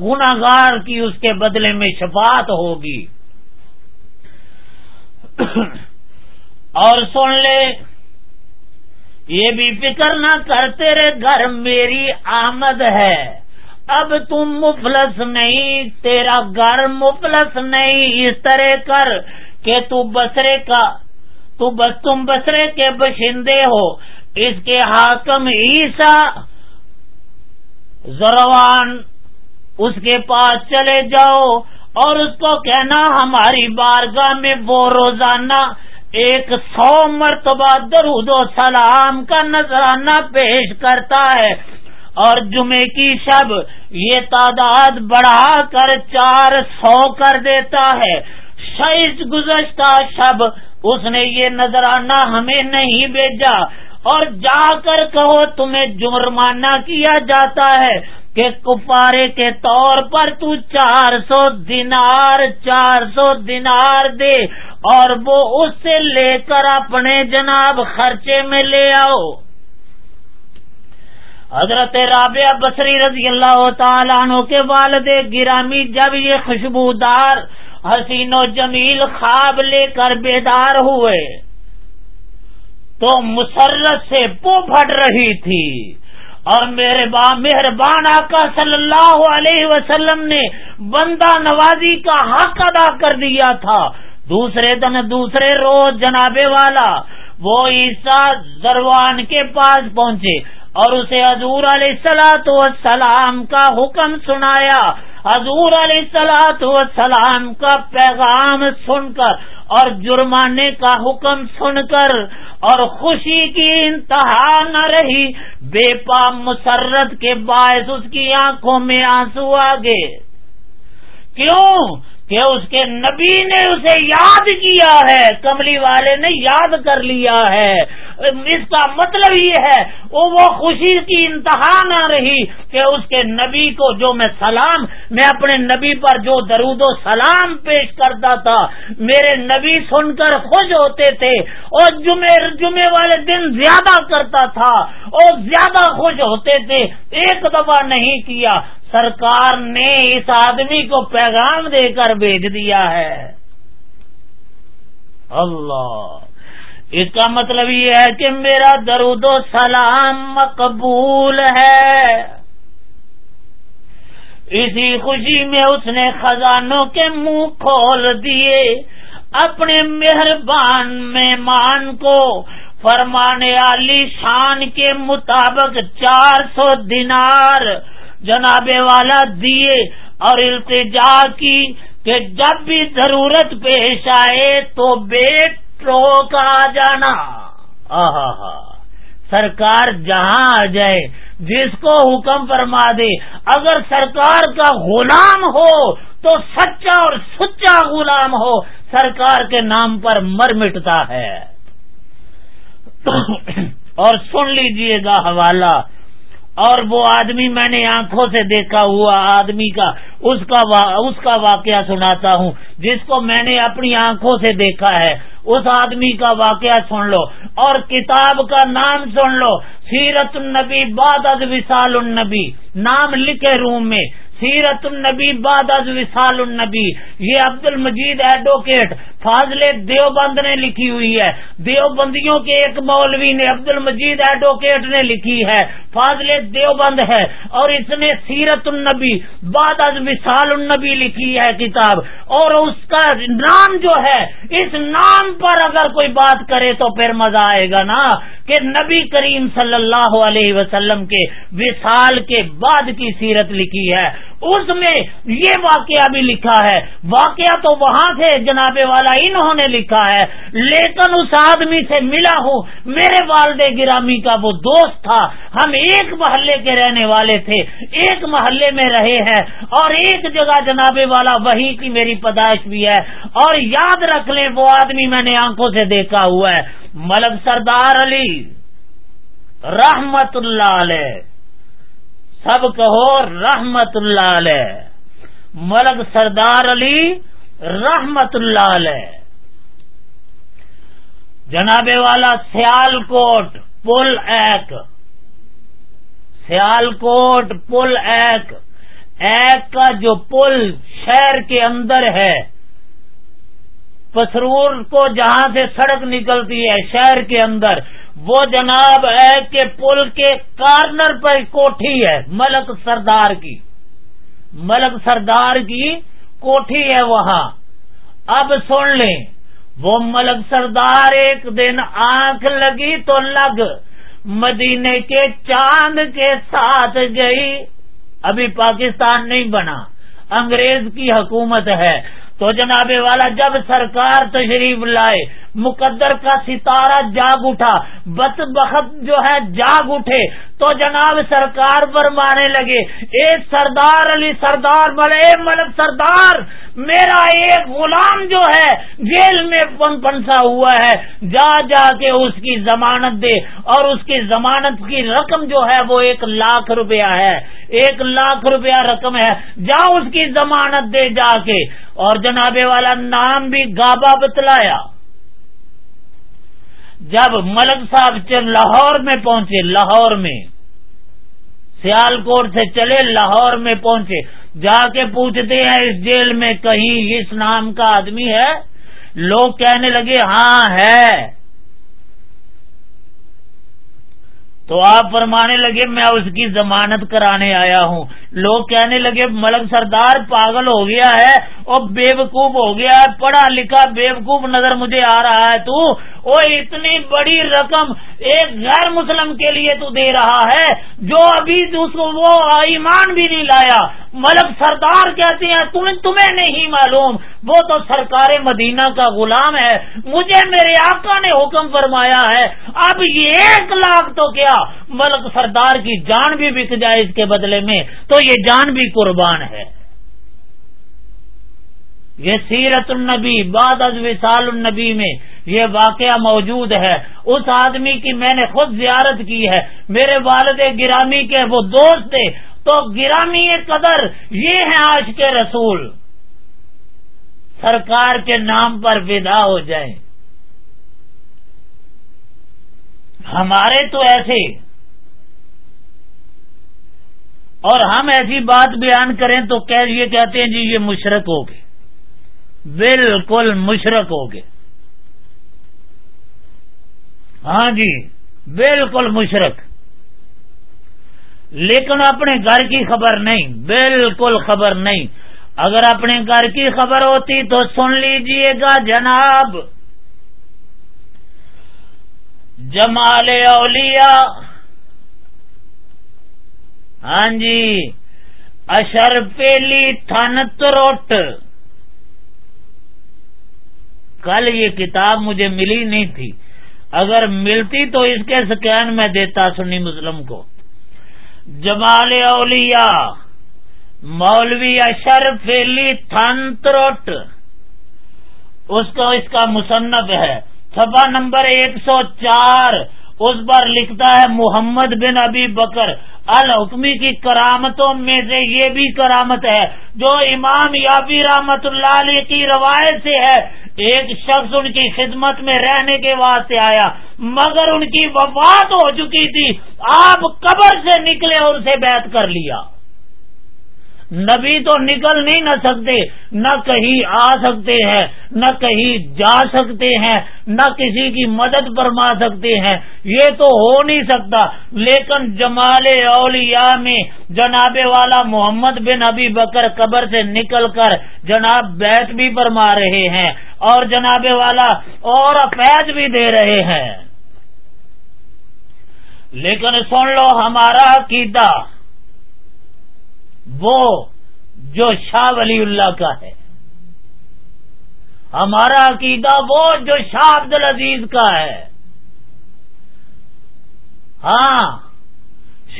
گناگار کی اس کے بدلے میں شفات ہوگی۔ اور سن لے، یہ بھی فکر نہ کرتے رہے، گھر میری آمد ہے۔ اب تم مفلس نہیں، تیرا گھر مفلس نہیں، اس طرح کر کہ تو بسرے کا، تو بس تم بسرے کے بشندے ہو۔ اس کے حاکم عیسا زروان، اس کے پاس چلے جاؤ اور اس کو کہنا ہماری بارگاہ میں وہ روزانہ ایک سو مرتبہ درود و سلام کا نذرانہ پیش کرتا ہے۔ اور جمعے کی شب یہ تعداد بڑھا کر چار سو کر دیتا ہے۔ شیش گزشتہ شب اس نے یہ نظرانہ ہمیں نہیں بھیجا۔ اور جا کر کہو تمہیں جرمانہ کیا جاتا ہے کہ کپارے کے طور پر تو چار سو دینار، چار سو دینار دے اور وہ اس سے لے کر اپنے جناب خرچے میں لے آؤ۔ حضرت رابعہ بصری رضی اللہ تعالیٰ عنہ کے والد گرامی جب یہ خوشبودار حسین و جمیل خواب لے کر بیدار ہوئے تو مسرت سے پو پھٹ رہی تھی اور میرے با مہربان آقا صلی اللہ علیہ وسلم نے بندہ نوازی کا حق ادا کر دیا تھا۔ دوسرے دن دوسرے روز جنابے والا وہ عیسا زروان کے پاس پہنچے۔ اور اسے حضور علیہ سلاۃ والسلام کا حکم سنایا۔ حضور علیہ سلاۃ والسلام کا پیغام سن کر اور جرمانے کا حکم سن کر اور خوشی کی انتہا نہ رہی، بے پا مسرت کے باعث اس کی آنکھوں میں آنسو آگے کیوں؟ کہ اس کے نبی نے اسے یاد کیا ہے، کملی والے نے یاد کر لیا ہے۔ اس کا مطلب یہ ہے، وہ خوشی کی انتہا نہ رہی کہ اس کے نبی کو جو میں سلام، میں اپنے نبی پر جو درود و سلام پیش کرتا تھا، میرے نبی سن کر خوش ہوتے تھے اور جمعے جمعے والے دن زیادہ کرتا تھا اور زیادہ خوش ہوتے تھے۔ ایک دفعہ نہیں کیا سرکار نے اس آدمی کو پیغام دے کر بھیج دیا ہے۔ اللہ۔ اس کا مطلب یہ ہے کہ میرا درود و سلام مقبول ہے۔ اسی خوشی میں اس نے خزانوں کے منہ کھول دیے۔ اپنے مہربان مہمان کو فرمانے علی شان کے مطابق چار سو دینار جناب والا دیے اور التجا کی کہ جب بھی ضرورت پیش آئے تو بیٹ روک آ جانا سرکار جہاں آ جائے، جس کو حکم فرما دے، اگر سرکار کا غلام ہو تو سچا اور سچا غلام ہو، سرکار کے نام پر مر مٹتا ہے۔ اور سن لیجیے گا حوالہ۔ اور وہ آدمی میں نے آنکھوں سے دیکھا ہوا آدمی کا، اس کا اس کا واقعہ سناتا ہوں۔ جس کو میں نے اپنی آنکھوں سے دیکھا ہے، اس آدمی کا واقعہ سن لو۔ اور کتاب کا نام سن لو۔ سیرت النبی باد از وسال النبی۔ نام لکھے روم میں۔ سیرت النبی باد از وسال النبی۔ یہ عبد المجید ایڈوکیٹ فاضل دیوبند نے لکھی ہوئی ہے۔ دیوبندیوں کے ایک مولوی نے عبد المجید ایڈوکیٹ نے لکھی ہے۔ فاضل دیوبند ہے اور اس نے سیرت النبی باد از وسال النبی لکھی ہے کتاب۔ اور اس کا نام جو ہے، اس نام پر اگر کوئی بات کرے تو پھر مزہ آئے گا نا کہ نبی کریم صلی اللہ علیہ وسلم کے وصال کے بعد کی سیرت لکھی ہے۔ اس میں یہ واقعہ بھی لکھا ہے۔ واقعہ تو وہاں سے جناب والا، انہوں نے لکھا ہے، لیکن اس آدمی سے ملا ہوں۔ میرے والد گرامی کا وہ دوست تھا۔ ہم ایک محلے کے رہنے والے تھے۔ ایک محلے میں رہے ہیں۔ اور ایک جگہ جناب والا وہی کی میری پیدائش بھی ہے۔ اور یاد رکھ لیں، وہ آدمی میں نے آنکھوں سے دیکھا ہوا ہے۔ ملک سردار علی رحمت اللہ علیہ۔ سب کہو رحمت اللہ علیہ۔ ملک سردار علی، رحمت اللہ علیہ۔ جناب والا، سیال کوٹ، پل ایک۔ سیال کوٹ، پل ایک۔ ایک کا جو پل شہر کے اندر ہے پسرور کو جہاں سے سڑک نکلتی ہے شہر کے اندر، وہ جناب ایک کے پل کے کارنر پر کوٹھی ہے، ملک سردار کی۔ ملک سردار کی کوٹھی ہے وہاں۔ اب سن لیں، وہ ملک سردار ایک دن آنکھ لگی تو لگ، مدینے کے چاند کے ساتھ گئی۔ ابھی پاکستان نہیں بنا، انگریز کی حکومت ہے۔ تو جناب والا جب سرکار تشریف لائے مقدر کا ستارہ جاگ اٹھا۔ بس بخت جو ہے جاگ اٹھے۔ تو جناب سرکار پر مارنے لگے، اے سردار علی سردار بڑے ملک سردار، میرا ایک غلام جو ہے جیل میں پن پنسا ہوا ہے، جا جا کے اس کی ضمانت دے۔ اور اس کی ضمانت کی رقم جو ہے وہ ایک لاکھ روپیہ ہے۔ ایک لاکھ روپیہ رقم ہے۔ جا اس کی ضمانت دے جا کے۔ اور جناب والا نام بھی گابا بتلایا۔ جب ملک صاحب لاہور میں پہنچے، لاہور میں سیال کوٹ سے چلے لاہور میں پہنچے، جا کے پوچھتے ہیں اس جیل میں کہیں اس نام کا آدمی ہے؟ لوگ کہنے لگے ہاں ہے۔ تو آپ فرمانے لگے، میں اس کی ضمانت کرانے آیا ہوں۔ لوگ کہنے لگے، ملک سردار پاگل ہو گیا ہے، اور بیوقوف ہو گیا ہے، پڑھا لکھا بے وقوف نظر مجھے آ رہا ہے تو وہ اتنی بڑی رقم ایک غیر مسلم کے لیے تو دے رہا ہے جو ابھی وہ ایمان بھی نہیں لایا۔ ملک سردار کہتے ہیں تمہیں تمہیں نہیں معلوم۔ وہ تو سرکار مدینہ کا غلام ہے۔ مجھے میرے آقا نے حکم فرمایا ہے۔ اب یہ ایک لاکھ تو کیا؟ ملک سردار کی جان بھی بک جائے اس کے بدلے میں۔ تو یہ جان بھی قربان ہے۔ یہ سیرت النبی، بعد از وصال النبی میں یہ واقعہ موجود ہے۔ اس آدمی کی میں نے خود زیارت کی ہے۔ میرے والد گرامی کے وہ دوست تھے۔ تو گرامی قدر یہ ہے آج کے رسول۔ سرکار کے نام پر ودا ہو جائیں۔ ہمارے تو ایسے۔ اور ہم ایسی بات بیان کریں تو یہ کہتے ہیں جی یہ مشرق ہو گئے۔ بالکل مشرق ہو گئے۔ ہاں جی بالکل مشرق۔ لیکن اپنے گھر کی خبر نہیں، بالکل خبر نہیں۔ اگر اپنے گھر کی خبر ہوتی تو سن لیجیے گا جناب۔ جمال اولیاء۔ ہاں جی اشر پیلی تھن تروٹ۔ کل یہ کتاب مجھے ملی نہیں تھی۔ اگر ملتی تو اس کے سکین میں دیتا سنی مسلم کو۔ جمال اولیاء، مولوی اشرف علی تھنتروٹ اس کو اس کا مصنف ہے۔ سفا نمبر ایک سو چار۔ اس پر لکھتا ہے محمد بن ابی بکر۔ الحکمی کی کرامتوں میں سے یہ بھی کرامت ہے۔ جو امام یابی رحمت اللہ علیہ کی روایت سے ہے۔ ایک شخص ان کی خدمت میں رہنے کے واسطے آیا، مگر ان کی وفات ہو چکی تھی۔ آپ قبر سے نکلے اور اسے بیت کر لیا۔ نبی تو نکل نہیں نہ سکتے، نہ کہیں آ سکتے ہیں، نہ کہیں جا سکتے ہیں، نہ کسی کی مدد فرما سکتے ہیں۔ یہ تو ہو نہیں سکتا۔ لیکن جمال اولیاء میں جناب والا محمد بن ابی بکر قبر سے نکل کر جناب بیت بھی فرما رہے ہیں اور جناب والا اور فیض بھی دے رہے ہیں۔ لیکن سن لو ہمارا عقیدہ۔ وہ جو شاہ ولی اللہ کا ہے۔ ہمارا عقیدہ وہ جو شاہ عبد العزیز کا ہے۔ ہاں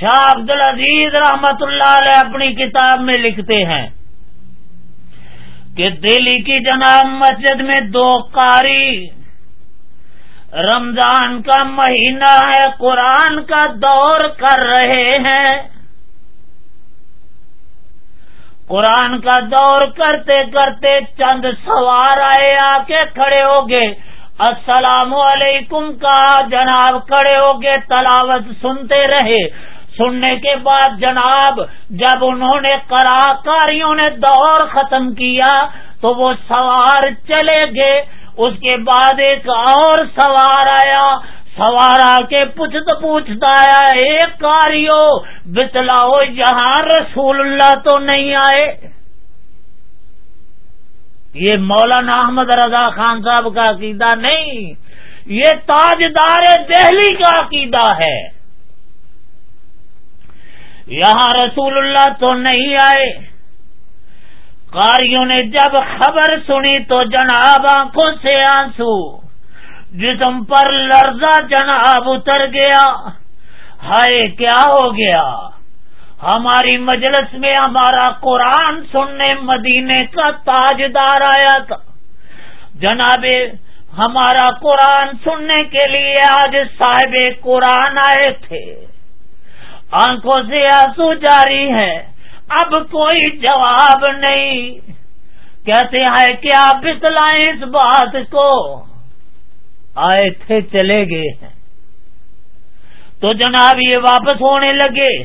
شاہ عبد العزیز رحمت اللہ علیہ اپنی کتاب میں لکھتے ہیں کہ دہلی کی جناب مسجد میں دو قاری رمضان کا مہینہ ہے، قرآن کا دور کر رہے ہیں۔ قرآن کا دور کرتے کرتے چند سوار آئے آ کے کھڑے ہو گئے۔ السلام علیکم کا جناب کھڑے ہو گئے، تلاوت سنتے رہے۔ سننے کے بعد جناب جب انہوں نے کراکاریوں نے دور ختم کیا تو وہ سوار چلے گئے۔ اس کے بعد ایک اور سوار آیا سوارا کے پوچھت پوچھتا آیا ایک کاریو بتلاؤ، یہاں رسول اللہ تو نہیں آئے؟ یہ مولانا احمد رضا خان صاحب کا عقیدہ نہیں، یہ تاجدار دہلی کا عقیدہ ہے۔ یہاں رسول اللہ تو نہیں آئے۔ کاریوں نے جب خبر سنی تو جناب آنکھوں سے آنسو۔ جسم پر لرزہ جناب اتر گیا۔ ہائے، کیا ہو گیا؟ ہماری مجلس میں ہمارا قرآن سننے مدینے کا تاجدار آیا تھا۔ جناب، ہمارا قرآن سننے کے لیے آج صاحب قرآن آئے تھے۔ آنکھوں سے آنسو جاری ہے اب کوئی جواب نہیں۔ کہتے ہیں کہ آپ بتلائیں اس بات کو؟ آئے تھے چلے گئے ہیں۔ تو جناب یہ واپس ہونے لگے۔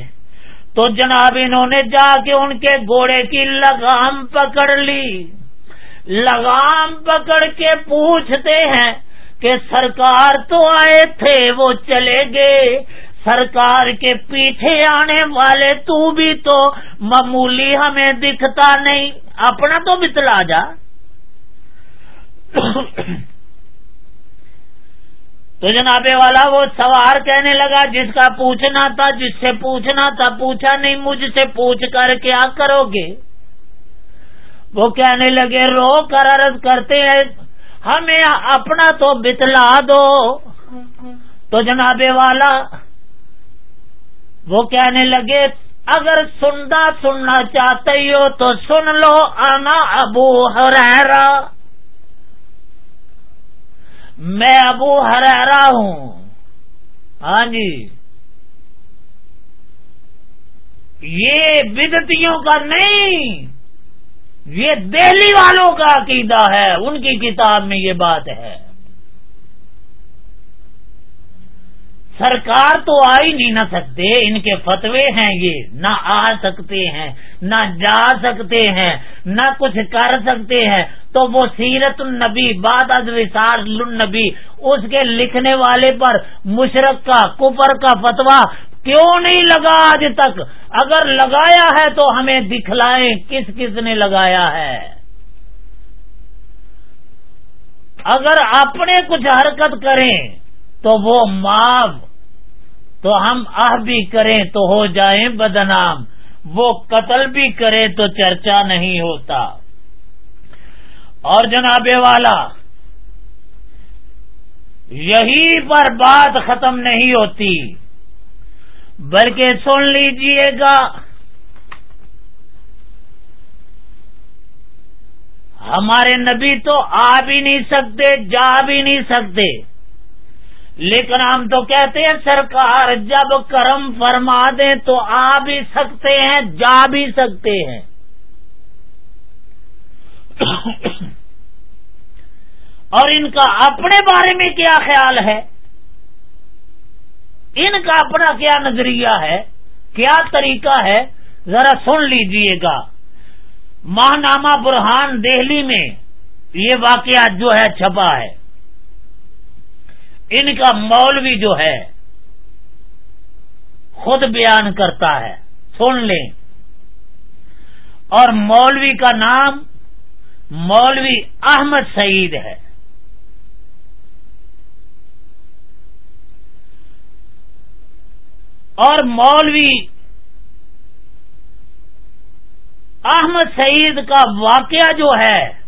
تو جناب انہوں نے جا کے ان کے گھوڑے کی لگام پکڑ لی۔ لگام پکڑ کے پوچھتے ہیں کہ سرکار تو آئے تھے، وہ چلے گئے۔ سرکار کے پیچھے آنے والے تو بھی تو معمولی ہمیں دکھتا نہیں، اپنا تو بتلا جا۔ تو جناب والا وہ سوار کہنے لگا، جس کا پوچھنا تھا، جس سے پوچھنا تھا، پوچھا نہیں، مجھ سے پوچھ کر کیا کرو گے؟ وہ کہنے لگے، رو کر عرض کرتے ہیں، ہمیں اپنا تو بتلا دو۔ تو جناب والا وہ کہنے لگے، اگر سننا سننا چاہتے ہو تو سن لو آنا ابو ہرا میں ابو ہرا ہوں۔ ہاں جی۔ یہ بدتیوں کا نہیں، یہ دہلی والوں کا عقیدہ ہے۔ ان کی کتاب میں یہ بات ہے۔ سرکار تو آ ہی نہیں نہ سکتے، ان کے فتوے ہیں یہ۔ نہ آ سکتے ہیں، نہ جا سکتے ہیں، نہ کچھ کر سکتے ہیں۔ تو وہ سیرت النبی باد وسار النبی، اس کے لکھنے والے پر مشرق کا، کفر کا فتوا کیوں نہیں لگا آج تک؟ اگر لگایا ہے تو ہمیں دکھلائیں کس کس نے لگایا ہے۔ اگر اپنے کچھ حرکت کریں تو وہ معاف تو ہم آہ بھی کریں تو ہو جائیں بدنام۔ وہ قتل بھی کرے تو چرچا نہیں ہوتا۔ اور جناب والا، یہی پر بات ختم نہیں ہوتی۔ بلکہ سن لیجیے گا، ہمارے نبی تو آ بھی نہیں سکتے، جا بھی نہیں سکتے۔ لیکن ہم تو کہتے ہیں سرکار جب کرم فرما دیں تو آ بھی سکتے ہیں، جا بھی سکتے ہیں۔ اور ان کا اپنے بارے میں کیا خیال ہے؟ ان کا اپنا کیا نظریہ ہے؟ کیا طریقہ ہے؟ ذرا سن لیجیے گا۔ ماہنامہ برہان دہلی میں یہ واقعہ جو ہے چھپا ہے۔ ان کا مولوی جو ہے، خود بیان کرتا ہے۔ سن لیں۔ اور مولوی کا نام مولوی احمد سعید ہے۔ اور مولوی احمد سعید کا واقعہ جو ہے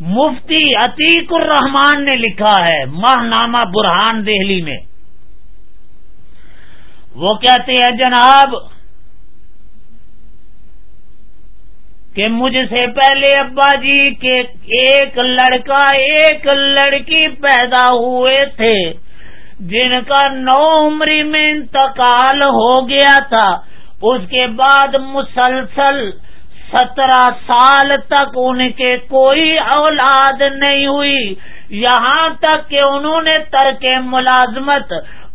مفتی عتیق الرحمان نے لکھا ہے ماہ نامہ برہان دہلی میں۔ وہ کہتے ہیں، جناب، کہ مجھ سے پہلے ابا جی کے ایک لڑکا ایک لڑکی پیدا ہوئے تھے، جن کا نو عمری میں انتقال ہو گیا تھا۔ اس کے بعد مسلسل سترہ سال تک ان کے کوئی اولاد نہیں ہوئی۔ یہاں تک کہ انہوں نے ترک ملازمت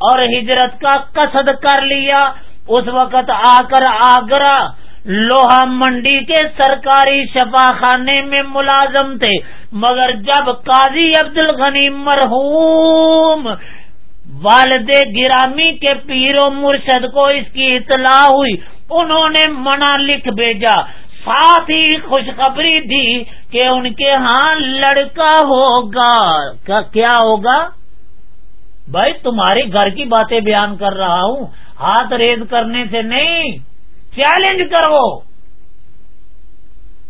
اور ہجرت کا قصد کر لیا۔ اس وقت آ کر آگرہ، لوہا منڈی کے سرکاری شفا خانے میں ملازم تھے۔ مگر جب قاضی عبد الغنی مرحوم والد گرامی کے پیر و مرشد کو اس کی اطلاع ہوئی، انہوں نے منع لکھ بھیجا۔ ساتھ ہی خوشخبری دی کہ ان کے ہاں لڑکا ہوگا۔ کیا ہوگا؟ بھائی تمہاری گھر کی باتیں بیان کر رہا ہوں۔ ہاتھ ریز کرنے سے نہیں، چیلنج کرو۔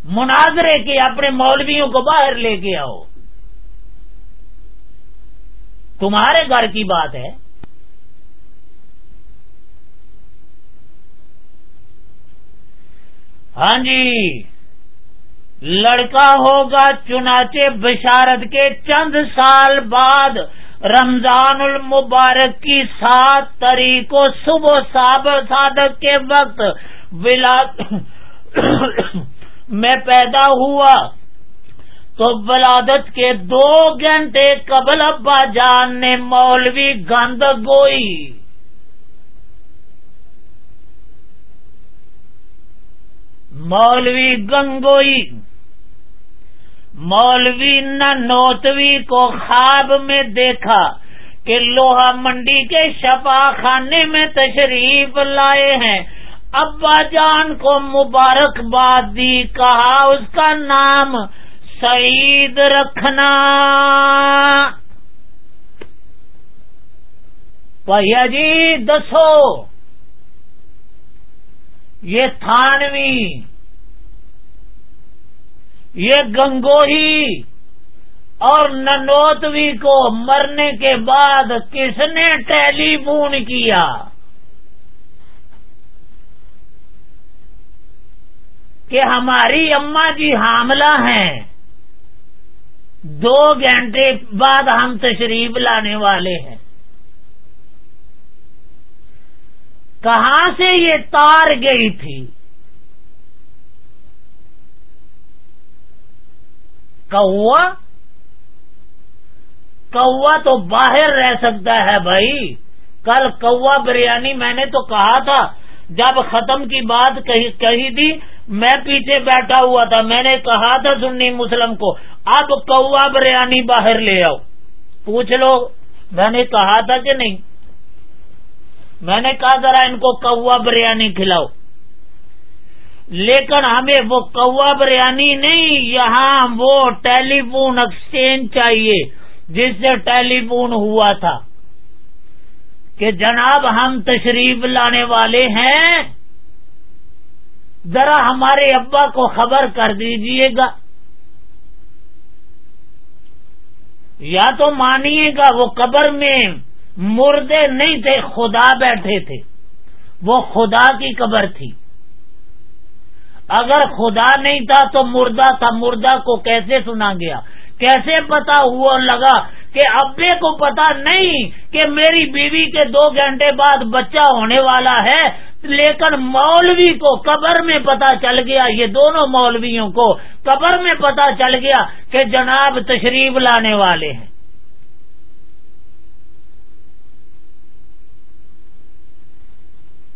مناظرے کے اپنے مولویوں کو باہر لے کے آؤ۔ تمہارے گھر کی بات ہے۔ ہاں جی لڑکا ہوگا چنانچہ بشارت کے چند سال بعد رمضان المبارک کی سات تاریخ کو صبح صادق کے وقت میں پیدا ہوا۔ تو ولادت کے دو گھنٹے قبل ابا جان نے مولوی گند گوئی۔ مولوی گنگوئی، مولوی نوتوی کو خواب میں دیکھا کہ لوہا منڈی کے شفا خانے میں تشریف لائے ہیں۔ ابا جان کو مبارکباد دی کہا، اس کا نام سعید رکھنا۔ پہیا جی دسو۔ یہ تھانوی، یہ گنگوہی اور ننوتوی کو مرنے کے بعد کس نے ٹیلی فون کیا؟ کہ ہماری اما جی حاملہ ہیں۔ دو گھنٹے بعد ہم تشریف لانے والے ہیں۔ کہاں سے یہ تار گئی تھی؟ کوا؟ کوا تو باہر رہ سکتا ہے بھائی۔ کل کوا بریانی میں نے تو کہا تھا، جب ختم کی بات کہی تھی، میں پیچھے بیٹھا ہوا تھا، میں نے کہا تھا سنی مسلم کو، اب کوا بریانی باہر لے آؤ۔ پوچھ لو، میں نے کہا تھا کہ نہیں؟ میں نے کہا ذرا ان کو کوا بریانی کھلاؤ۔ لیکن ہمیں وہ کوا بریانی نہیں، یہاں وہ ٹیلی فون ایکسچینج چاہیے، جس سے ٹیلی فون ہوا تھا۔ کہ جناب ہم تشریف لانے والے ہیں، ذرا ہمارے ابا کو خبر کر دیجیے گا۔ یا تو مانیے گا وہ قبر میں مردے نہیں تھے، خدا بیٹھے تھے۔ وہ خدا کی قبر تھی۔ اگر خدا نہیں تھا تو مردہ تھا۔ مردہ کو کیسے سنا گیا؟ کیسے پتا ہوا لگا کہ ابے کو پتا نہیں کہ میری بیوی کے دو گھنٹے بعد بچہ ہونے والا ہے، لیکن مولوی کو قبر میں پتا چل گیا، یہ دونوں مولویوں کو قبر میں پتا چل گیا کہ جناب تشریف لانے والے ہیں۔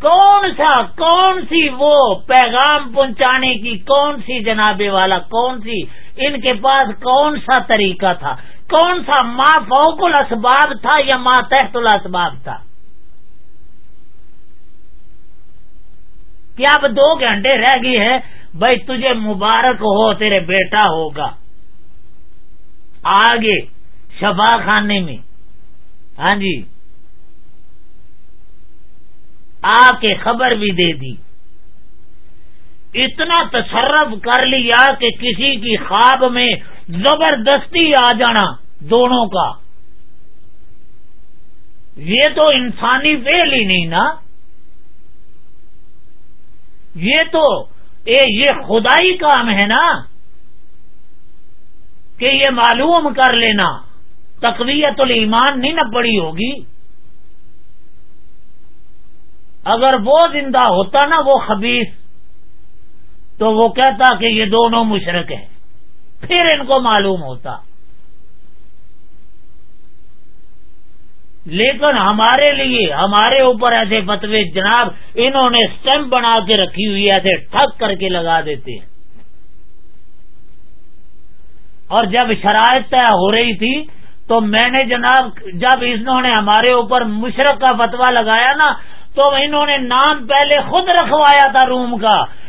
کون سا کون سی وہ پیغام پہنچانے کی کون سی جنابے والا کون سی ان کے پاس کون سا طریقہ تھا کون سا ماں فوق الاسباب تھا یا ماں تحت الاسباب تھا کیا اب دو گھنٹے رہ گئی ہے؟ بھائی تجھے مبارک ہو، تیرے بیٹا ہوگا۔ آگے، شفا خانے میں۔ ہاں جی۔ آ کے خبر بھی دے دی۔ اتنا تصرف کر لیا کہ کسی کی خواب میں زبردستی آ جانا دونوں کا۔ یہ تو انسانی فیل ہی نہیں نا۔ یہ تو اے، یہ خدائی کام ہے نا۔ کہ یہ معلوم کر لینا۔ تقویت الایمان نہیں نہ پڑی ہوگی۔ اگر وہ زندہ ہوتا نا وہ خبیص تو وہ کہتا کہ یہ دونوں مشرق ہیں۔ پھر ان کو معلوم ہوتا۔ لیکن ہمارے لیے، ہمارے اوپر ایسے فتوے، جناب، انہوں نے اسٹمپ بنا کے رکھی ہوئی ایسے ٹھک کر کے لگا دیتے ہیں۔ اور جب شرائط طے ہو رہی تھی، تو میں نے جناب، جب انہوں نے ہمارے اوپر مشرق کا فتوا لگایا نا تو انہوں نے نام پہلے خود رکھوایا تھا روم کا۔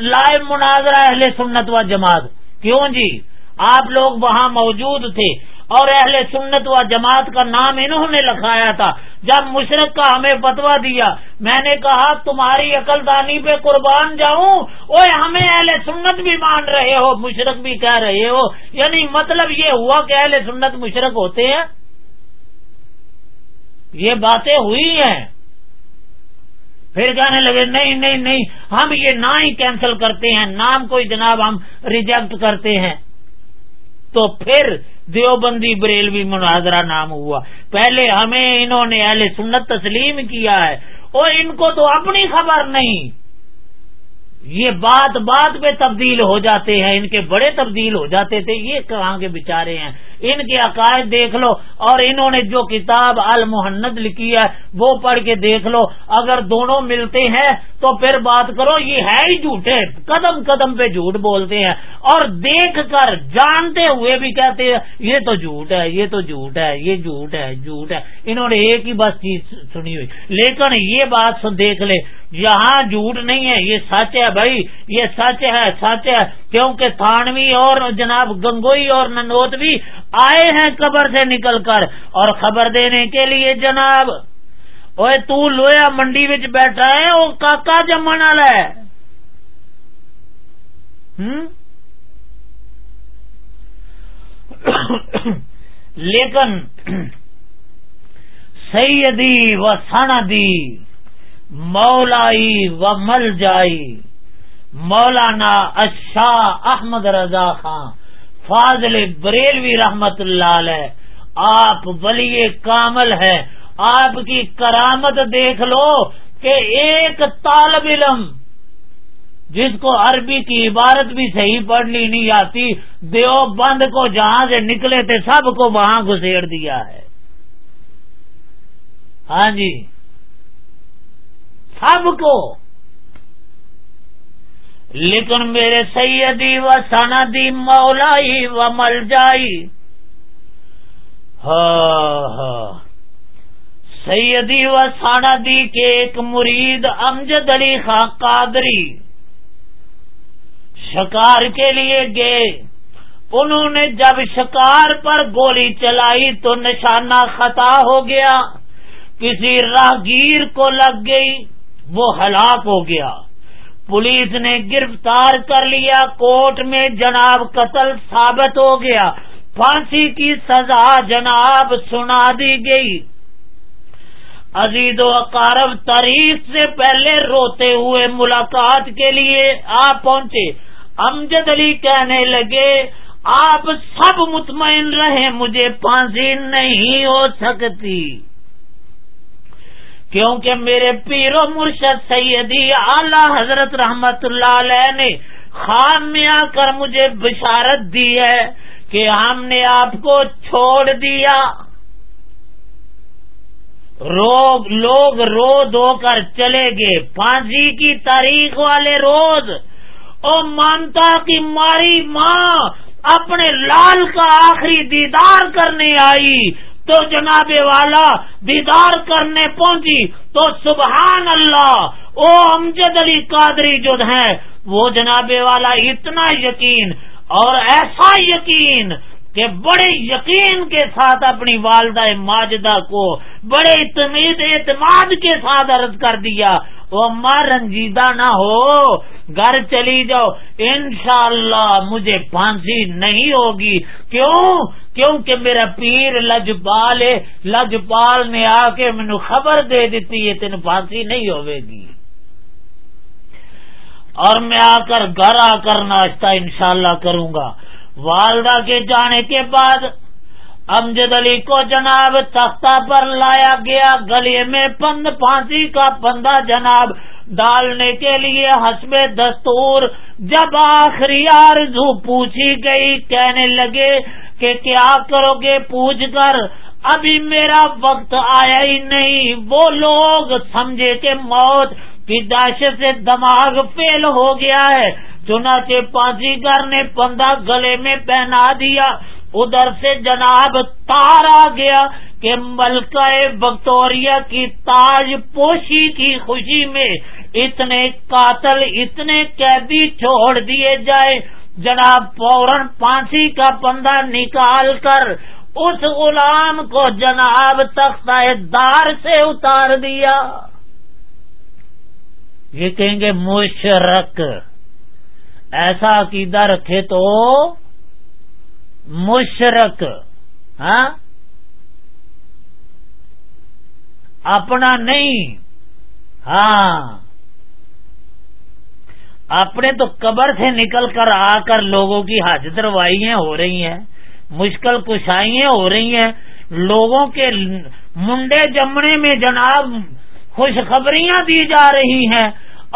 لائب مناظرہ اہل سنت و جماعت، کیوں جی؟ آپ لوگ وہاں موجود تھے اور اہل سنت و جماعت کا نام انہوں نے لکھایا تھا۔ جب مشرق کا ہمیں فتوا دیا، میں نے کہا، تمہاری عقل دانی پہ قربان جاؤں؟ اوے ہمیں اہل سنت بھی مان رہے ہو، مشرق بھی کہہ رہے ہو۔ یعنی مطلب یہ ہوا کہ اہل سنت مشرق ہوتے ہیں؟ یہ باتیں ہوئی ہیں۔ پھر کہنے لگے، نہیں نہیں نہیں، ہم یہ نہ ہی کینسل کرتے ہیں، نام کو جناب ہم ریجیکٹ کرتے ہیں۔ تو پھر دیوبندی بریلوی مناظرہ نام ہوا۔ پہلے ہمیں انہوں نے اہل سنت تسلیم کیا ہے اور ان کو تو اپنی خبر نہیں۔ یہ بات بات پہ تبدیل ہو جاتے ہیں، ان کے بڑے تبدیل ہو جاتے تھے، یہ کہاں کے بےچارے ہیں؟ ان کے عقائد دیکھ لو، اور انہوں نے جو کتاب المحنت لکھی ہے، وہ پڑھ کے دیکھ لو۔ اگر دونوں ملتے ہیں، تو پھر بات کرو، یہ ہے ہی جھوٹے، قدم قدم پہ جھوٹ بولتے ہیں۔ اور دیکھ کر جانتے ہوئے بھی کہتے ہیں، یہ تو جھوٹ ہے، یہ تو جھوٹ ہے، یہ جھوٹ ہے جھوٹ ہے۔ انہوں نے ایک ہی بس چیز سنی ہوئی۔ لیکن یہ بات دیکھ لے یہاں جھوٹ نہیں ہے، یہ سچ ہے بھائی، یہ سچ ہے سچ ہے۔ کیونکہ تھانوی اور جناب گنگوئی اور ننوت بھی آئے ہیں قبر سے نکل کر۔ اور خبر دینے کے لیے جناب تو لویا منڈی بیٹھا ہے وہ کاکا جمن والا ہے۔ لیکن سیدی و سندی مولائی و مل جائی۔ مولانا اشاہ احمد رضا خان، فاضل بریلوی رحمت اللہ علیہ، آپ ولی کامل ہے آپ کی کرامت دیکھ لو کہ ایک طالب علم جس کو عربی کی عبارت بھی صحیح پڑھنی نہیں آتی دیو بند کو جہاں سے نکلے تھے، سب کو وہاں گھسیڑ دیا ہے۔ ہاں جی۔ سب کو۔ لیکن میرے سیدی و سندی مولائی و مل جائی ہاں، ہاں۔ سیدی و ساندی کے ایک مرید امجد علی خان قادری۔ شکار کے لیے گئے۔ انہوں نے جب شکار پر گولی چلائی تو نشانہ خطا ہو گیا۔ کسی راہگیر کو لگ گئی۔ وہ ہلاک ہو گیا۔ پولیس نے گرفتار کر لیا کوٹ میں جناب قتل ثابت ہو گیا۔ پھانسی کی سزا جناب سنا دی گئی۔ عزیز و اقارب، تاریخ سے پہلے روتے ہوئے ملاقات کے لیے آپ پہنچے۔ امجد علی کہنے لگے، آپ سب مطمئن رہے مجھے پھانسی نہیں ہو سکتی۔ کیونکہ میرے پیر و مرشد سیدی اعلی حضرت رحمت اللہ علیہ نے خام میں آ کر مجھے بشارت دی ہے کہ ہم نے آپ کو چھوڑ دیا۔ روگ، لوگ رو دو کر چلے گئے۔ پھانسی کی تاریخ والے روز، او مانتا کی ماری ماں اپنے لال کا آخری دیدار کرنے آئی۔ تو جناب والا دیدار کرنے پہنچی تو سبحان اللہ، او امجد علی قادری جو ہے وہ جناب والا اتنا یقین اور ایسا یقین کہ بڑے یقین کے ساتھ اپنی والدہ ماجدہ کو بڑے اعتماد کے ساتھ عرض کر دیا وہ ماں رنجیدہ نہ ہو، گھر چلی جاؤ، انشاءاللہ مجھے پھانسی نہیں ہوگی۔ کیوں؟ کیونکہ میرا پیر لجپال ہے، لجپال نے آ کے مینو خبر دے دیتی ہے تین پھانسی نہیں ہوے گی۔ اور میں آ کر گھر آ کر ناشتہ انشاءاللہ کروں گا۔ والدہ کے جانے کے بعد امجد علی کو جناب تختہ پر لایا گیا گلے میں پند پھانسی کا پندہ جناب ڈالنے کے لیے حسب دستور جب آخری آرزو پوچھی گئی، کہنے لگے کہ کیا کرو گے پوچھ کر، ابھی میرا وقت آیا ہی نہیں۔ وہ لوگ سمجھے کہ موت کی دہشت سے دماغ فیل ہو گیا ہے۔ چنانچہ پانچی گر نے پندہ گلے میں پہنا دیا۔ ادھر سے جناب تار آ گیا کہ ملکہ وکٹوریا کی تاج پوشی کی خوشی میں اتنے قاتل، اتنے قیدی چھوڑ دیے جائے۔ جناب فوراً پانسی کا پندہ نکال کر اس غلام کو جناب تخت دار سے اتار دیا۔ یہ کہیں گے مشرق۔ ایسا عقیدہ رکھے تو مشرق ہاں؟ اپنا نہیں ہاں؟ اپنے تو قبر سے نکل کر آ کر لوگوں کی حاجت روائیاں ہو رہی ہیں، مشکل کشائیاں ہو رہی ہیں، لوگوں کے منڈے جمنے میں جناب خوشخبریاں دی جا رہی ہیں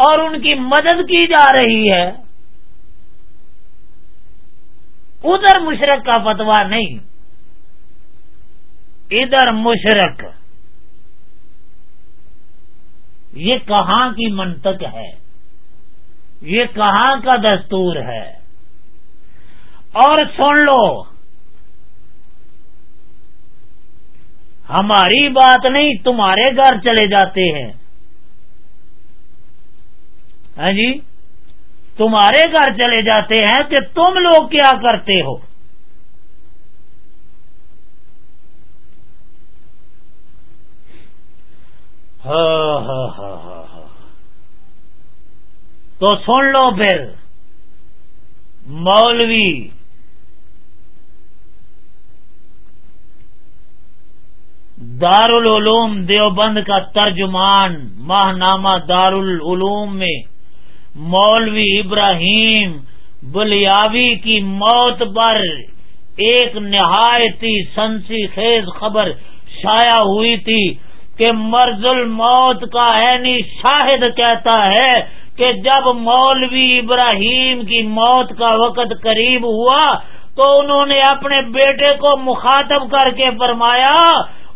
اور ان کی مدد کی جا رہی ہے۔ ادھر مشرق کا فتوا نہیں۔ ادھر مشرق۔ یہ کہاں کی منطق ہے؟ یہ کہاں کا دستور ہے؟ اور سن لو، ہماری بات نہیں، تمہارے گھر چلے جاتے ہیں۔ ہاں جی؟ تمہارے گھر چلے جاتے ہیں کہ تم لوگ کیا کرتے ہو؟ تو سن لو پھر، مولوی، دارالعلوم دیوبند کا ترجمان ماہ نامہ دارالعلوم میں مولوی ابراہیم بلیاوی کی موت پر ایک نہایتی سنسی خیز خبر شائع ہوئی تھی کہ مرز الموت کا عینی شاہد کہتا ہے کہ جب مولوی ابراہیم کی موت کا وقت قریب ہوا تو انہوں نے اپنے بیٹے کو مخاطب کر کے فرمایا،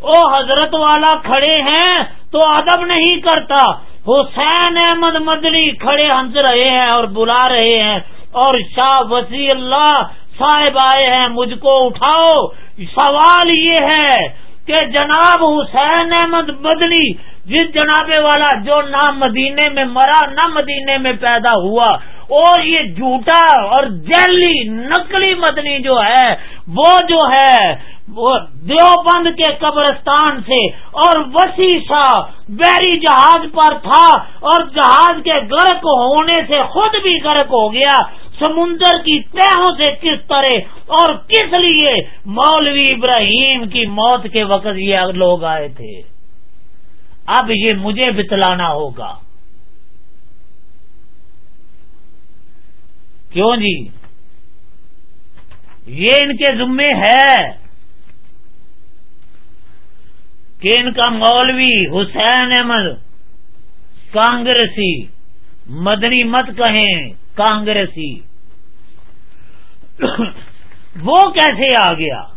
او حضرت والا کھڑے ہیں تو ادب نہیں کرتا حسین احمد مدنی کھڑے ہنس رہے ہیں اور بلا رہے ہیں اور شاہ وسیع اللہ صاحب آئے ہیں، مجھ کو اٹھاؤ۔ سوال یہ ہے کہ جناب حسین احمد مدنی جس جنابے والا جو نہ مدینے میں مرا، نہ مدینے میں پیدا ہوا، اور یہ جھوٹا اور جیلی، نقلی مدنی جو ہے، وہ جو ہے، وہ دیوبند کے قبرستان سے، اور وسیع بیری جہاز پر تھا، اور جہاز کے غرق ہونے سے خود بھی غرق ہو گیا۔ سمندر کی تہوں سے کس طرح، اور کس لیے؟ مولوی ابراہیم کی موت کے وقت یہ لوگ آئے تھے۔ اب یہ مجھے بتلانا ہوگا۔ کیوں جی؟ یہ ان کے ذمے ہے کہ ان کا مولوی حسین احمد کانگریسی، مدنی مت کہیں کانگریسی۔ وہ کیسے آ گیا؟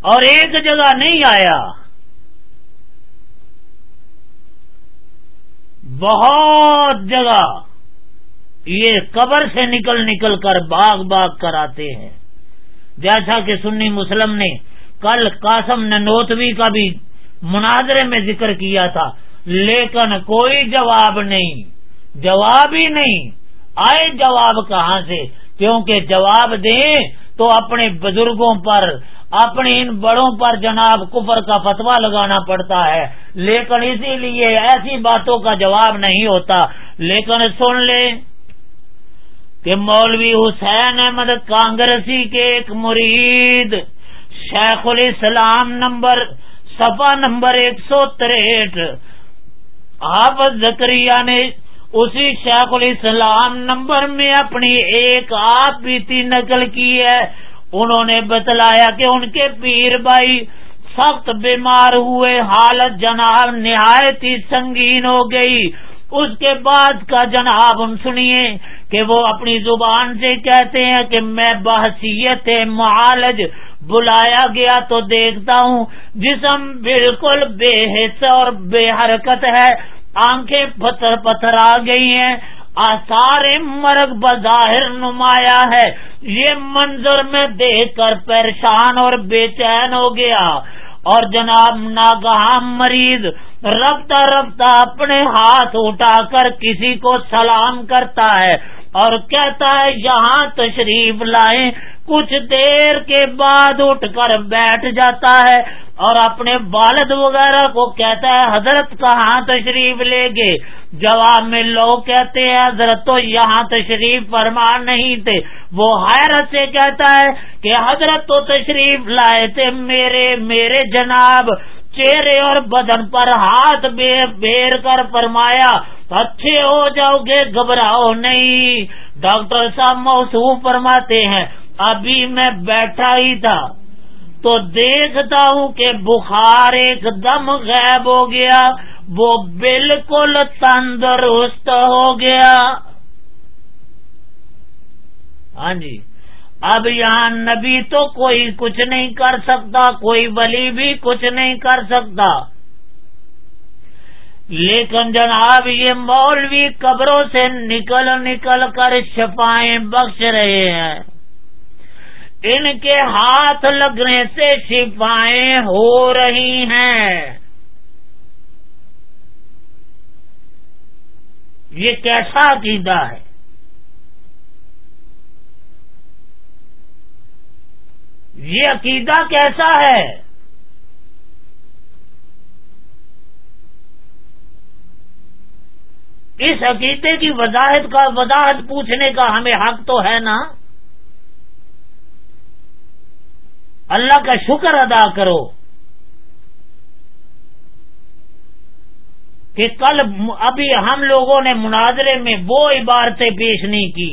اور ایک جگہ نہیں آیا۔ بہت جگہ یہ قبر سے نکل نکل کر باغ باغ کر آتے ہیں۔ جیسا کہ سنی مسلم نے کل قاسم ننوتوی کا بھی مناظرے میں ذکر کیا تھا، لیکن کوئی جواب نہیں۔ جواب ہی نہیں۔ آئے جواب کہاں سے؟ کیونکہ جواب دیں تو اپنے بزرگوں پر اپنے ان بڑوں پر جناب کفر کا فتوا لگانا پڑتا ہے۔ لیکن اسی لیے ایسی باتوں کا جواب نہیں ہوتا۔ لیکن سن لیں کہ مولوی حسین احمد کانگریسی کے ایک مرید، شیخ الاسلام نمبر سفا نمبر ایک سو تریٹ حافظ زکریہ نے اسی شیخ الاسلام نمبر میں اپنی ایک آپ بیتی نقل کی ہے۔ انہوں نے بتلایا کہ ان کے پیر بھائی سخت بیمار ہوئے، حالت جناب نہایت ہی سنگین ہو گئی۔ اس کے بعد کا جناب ان سنیے کہ وہ اپنی زبان سے کہتے ہیں کہ میں بحثیت معالج بلایا گیا تو دیکھتا ہوں، جسم بالکل بے حص اور بے حرکت ہے، آنکھیں پتھر پتھر آ گئی ہیں۔ آثار مرگ بظاہر نمایاں ہے۔ یہ منظر میں دیکھ کر پریشان اور بے چین ہو گیا۔ اور جناب ناگہاں مریض رفتہ رفتہ اپنے ہاتھ اٹھا کر کسی کو سلام کرتا ہے اور کہتا ہے، یہاں تشریف لائیں۔ کچھ دیر کے بعد اٹھ کر بیٹھ جاتا ہے۔ اور اپنے والد وغیرہ کو کہتا ہے، حضرت کہاں تشریف لے گے جواب میں لوگ کہتے ہیں، حضرت تو یہاں تشریف فرما نہیں تھے۔ وہ حیرت سے کہتا ہے کہ حضرت تو تشریف لائے تھے میرے میرے جناب۔ چہرے اور بدن پر ہاتھ بیر کر فرمایا، اچھے ہو جاؤ گے، گھبراؤ نہیں۔ ڈاکٹر صاحب موصوف فرماتے ہیں، ابھی میں بیٹھا ہی تھا۔ تو دیکھتا ہوں کہ بخار ایک دم غائب ہو گیا، وہ بالکل تندرست ہو گیا۔ ہاں جی اب یہاں نبی تو کوئی کچھ نہیں کر سکتا، کوئی ولی بھی کچھ نہیں کر سکتا۔ لیکن جناب، یہ مولوی قبروں سے نکل نکل کر شفائیں بخش رہے ہیں۔ ان کے ہاتھ لگنے سے شفائیں ہو رہی ہیں۔ یہ کیسا عقیدہ ہے؟ یہ عقیدہ کیسا ہے؟ اس عقیدے کی وضاحت کا وضاحت پوچھنے کا ہمیں حق تو ہے نا؟ اللہ کا شکر ادا کرو کہ کل ابھی ہم لوگوں نے مناظرے میں وہ عبارتیں پیش نہیں کی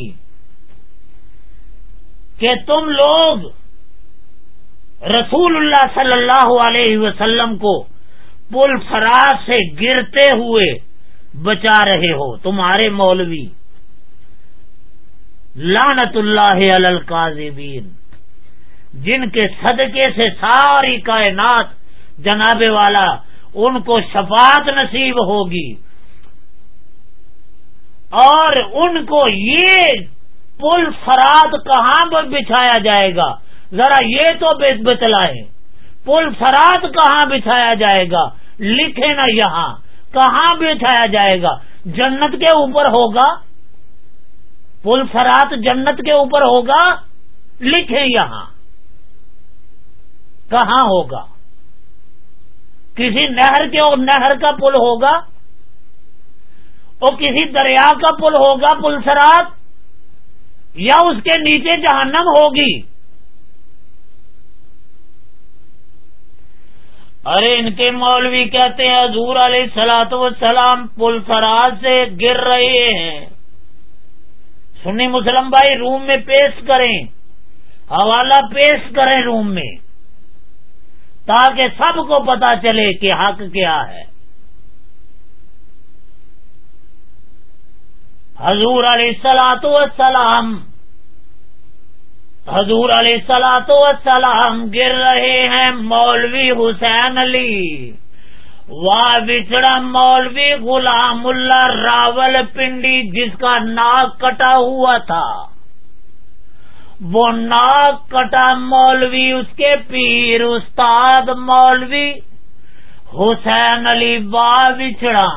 کہ تم لوگ رسول اللہ صلی اللہ علیہ وسلم کو پل فراز سے گرتے ہوئے بچا رہے ہو، تمہارے مولوی۔ لانت اللہ القاضبین جن کے صدقے سے ساری کائنات جناب والا ان کو شفاعت نصیب ہوگی اور ان کو یہ پل فرات کہاں پر بچھایا جائے گا؟ ذرا یہ تو بتلائیں۔ پل فرات کہاں بچھایا جائے گا؟ لکھے نا یہاں۔ کہاں بچھایا جائے گا؟ جنت کے اوپر ہوگا؟ پل فرات جنت کے اوپر ہوگا؟ لکھے یہاں۔ کہاں ہوگا؟ کسی نہر کے اور نہر کا پل ہوگا؟ اور کسی دریا کا پل ہوگا پل سرات یا اس کے نیچے جہنم ہوگی؟ ارے، ان کے مولوی کہتے ہیں، حضور علیہ سلاط وسلام پل سراج سے گر رہے ہیں۔ سنی مسلم بھائی، روم میں پیش کریں۔ حوالہ پیش کریں روم میں۔ تاکہ سب کو پتا چلے کہ حق کیا ہے۔ حضور علیہ سلاۃ والسلام، حضور علیہ سلاۃ والسلام گر رہے ہیں مولوی حسین علی واہ بچڑا مولوی غلام اللہ راول پنڈی جس کا ناک کٹا ہوا تھا۔ وہ ناک کٹا مولوی، اس کے پیر استاد مولوی، حسین علی با بچڑا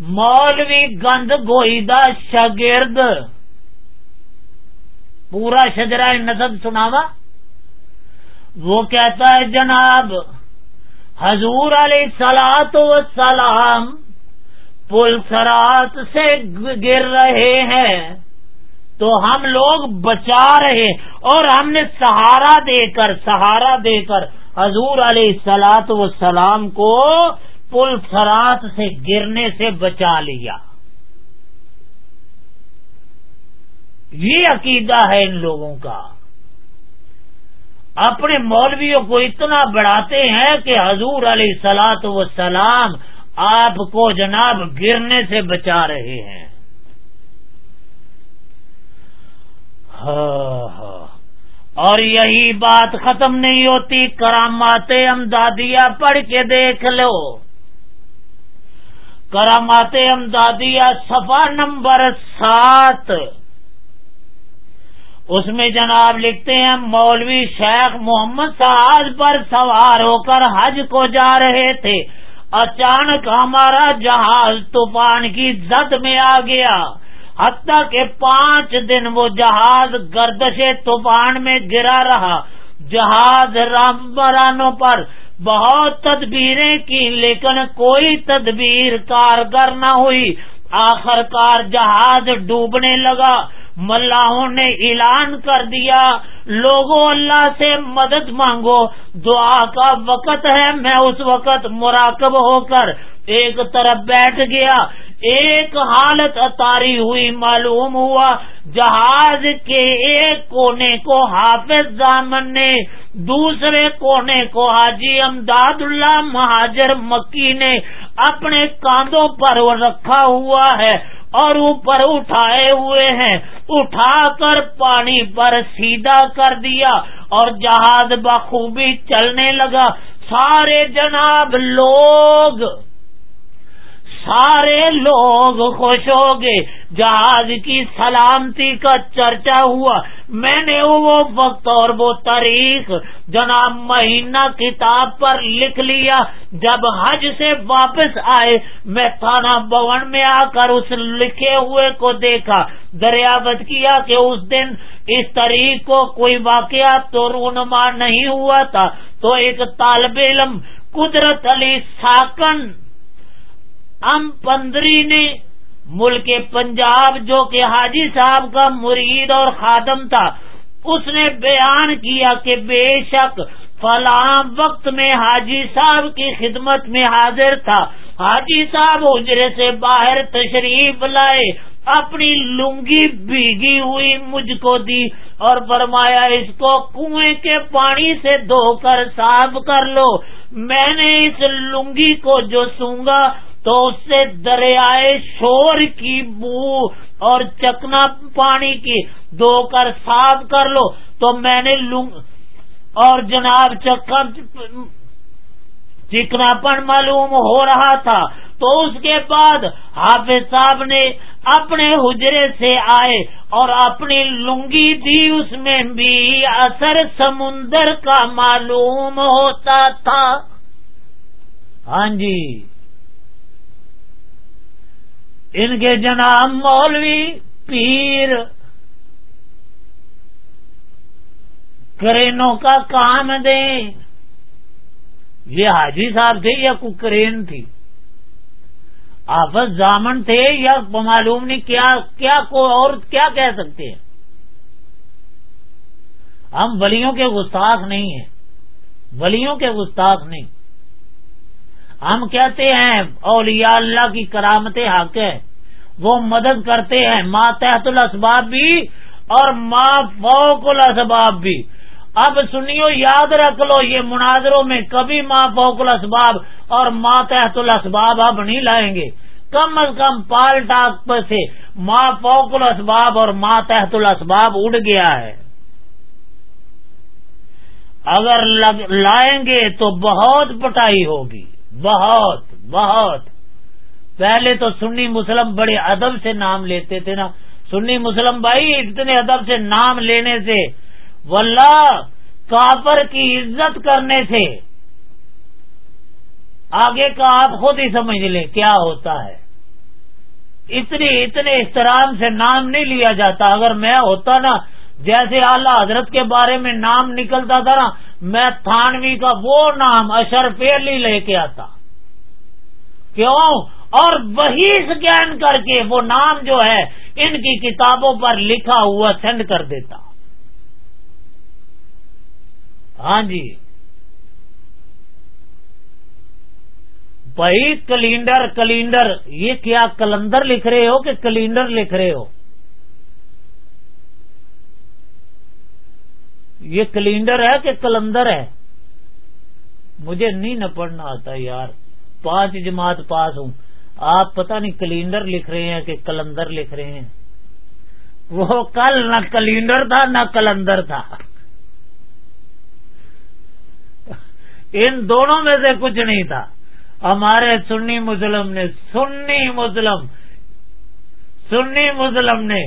مولوی گند گوئیدہ شگرد پورا شجرا نصب سناوا۔ وہ کہتا ہے، جناب، حضور علیہ سلاط و سلام پل سرات سے گر رہے ہیں۔ تو ہم لوگ بچا رہے اور ہم نے سہارا دے کر، سہارا دے کر حضور علیہ سلاط و سلام کو پل فرات سے گرنے سے بچا لیا۔ یہ عقیدہ ہے ان لوگوں کا۔ اپنے مولویوں کو اتنا بڑھاتے ہیں کہ حضور علیہ سلاط و سلام آپ کو جناب گرنے سے بچا رہے ہیں۔ ہاں،, ہاں، اور یہی بات ختم نہیں ہوتی کرامات امدادیہ پڑھ کے دیکھ لو۔ کرامات امدادیہ صفا نمبر سات۔ اس میں جناب لکھتے ہیں مولوی شیخ محمد سعد پر سوار ہو کر حج کو جا رہے تھے۔ اچانک ہمارا جہاز طوفان کی زد میں آ گیا۔ حتیٰ کہ پانچ دن وہ جہاز گردش طوفان میں گرا رہا۔ جہاز رامبرانوں پر بہت تدبیریں کی، لیکن کوئی تدبیر کارگر نہ ہوئی۔ آخر کار جہاز ڈوبنے لگا۔ ملاحوں نے اعلان کر دیا، لوگوں اللہ سے مدد مانگو۔ دعا کا وقت ہے، میں اس وقت مراقب ہو کر ایک طرف بیٹھ گیا۔ ایک حالت اتاری ہوئی، معلوم ہوا، جہاز کے ایک کونے کو حافظ دامن نے، دوسرے کونے کو حاجی امداد اللہ مہاجر مکی نے اپنے کاندھوں پر رکھا ہوا ہے اور اوپر اٹھائے ہوئے ہیں۔ اٹھا کر پانی پر سیدھا کر دیا اور جہاز بخوبی چلنے لگا۔ سارے جناب لوگ سارے لوگ خوش ہو گئے۔ جہاز کی سلامتی کا چرچا ہوا۔ میں نے وہ وقت اور وہ تاریخ جناب مہینہ کتاب پر لکھ لیا۔ جب حج سے واپس آئے، میں تھانہ بھون میں آ کر اس لکھے ہوئے کو دیکھا۔ دریافت کیا کہ اس دن اس تاریخ کو کوئی واقعہ تو رونما نہیں ہوا تھا۔ تو ایک طالب علم، قدرت علی ساکن ام پندری نے ملک پنجاب جو کہ حاجی صاحب کا مرید اور خادم تھا، اس نے بیان کیا کہ بے شک فلاں وقت میں حاجی صاحب کی خدمت میں حاضر تھا۔ حاجی صاحب اجرے سے باہر تشریف لائے، اپنی لنگی بھیگی ہوئی مجھ کو دی اور فرمایا، اس کو کنویں کے پانی سے دھو کر صاف کر لو۔ میں نے اس لنگی کو جو سونگا تو اس سے دریائے شور کی بو اور چکنا پانی کی دو کر صاف کر لو تو میں نے لنگ اور جناب چکا چکنا پن معلوم ہو رہا تھا تو اس کے بعد حافظ صاحب نے اپنے حجرے سے آئے اور اپنی لنگی دی اس میں بھی اثر سمندر کا معلوم ہوتا تھا۔ ہاں جی۔ ان کے جناب مولوی پیر کرینوں کا کام دیں۔ یہ حاجی صاحب تھے یا کرین تھی؟ آپس جامن تھے یا معلوم نہیں کیا کیا کو اور کیا کہہ سکتے ہیں؟ ہم ولیوں کے گستاخ نہیں ہیں۔ ولیوں کے گستاخ نہیں۔ ہم کہتے ہیں اولیاء اللہ کی کرامت حق ہے۔ وہ مدد کرتے ہیں، ماں تحت الاسباب بھی اور ماں فوق الاسباب بھی۔ اب سنیو، یاد رکھ لو، یہ مناظروں میں کبھی ماں فوق الاسباب اور ماں تحت الاسباب اب نہیں لائیں گے۔ کم از کم پال ٹاک پر سے ماں فوق الاسباب اور ماں تحت الاسباب اڑ گیا ہے۔ اگر لائیں گے تو بہت پٹائی ہوگی۔ بہت بہت۔ پہلے تو سنی مسلم بڑے ادب سے نام لیتے تھے نا۔ سنی مسلم بھائی، اتنے ادب سے نام لینے سے۔ واللہ، کافر کی عزت کرنے سے۔ آگے کا آپ خود ہی سمجھ لیں کیا ہوتا ہے۔ اتنی، اتنے احترام سے نام نہیں لیا جاتا۔ اگر میں ہوتا نا جیسے اعلی حضرت کے بارے میں نام نکلتا تھا نا، میں تھانوی کا وہ نام اشر پیرلی لے کے آتا۔ کیوں؟ اور وہی سکین کر کے وہ نام جو ہے، ان کی کتابوں پر لکھا ہوا سینڈ کر دیتا۔ ہاں جی۔ بھائی کلینڈر کلینڈر، یہ کیا کلندر لکھ رہے ہو کہ کلینڈر لکھ رہے ہو؟ یہ کلینڈر ہے کہ کلندر ہے؟ مجھے نہیں نہ پڑھنا آتا یار۔ پانچ جماعت پاس ہوں۔ آپ پتہ نہیں کلینڈر لکھ رہے ہیں کہ کلندر لکھ رہے ہیں۔ وہ کل نہ کلینڈر تھا، نہ کلندر تھا۔ ان دونوں میں سے کچھ نہیں تھا۔ ہمارے سنی مسلم نے، سنی مسلم سنی مسلم نے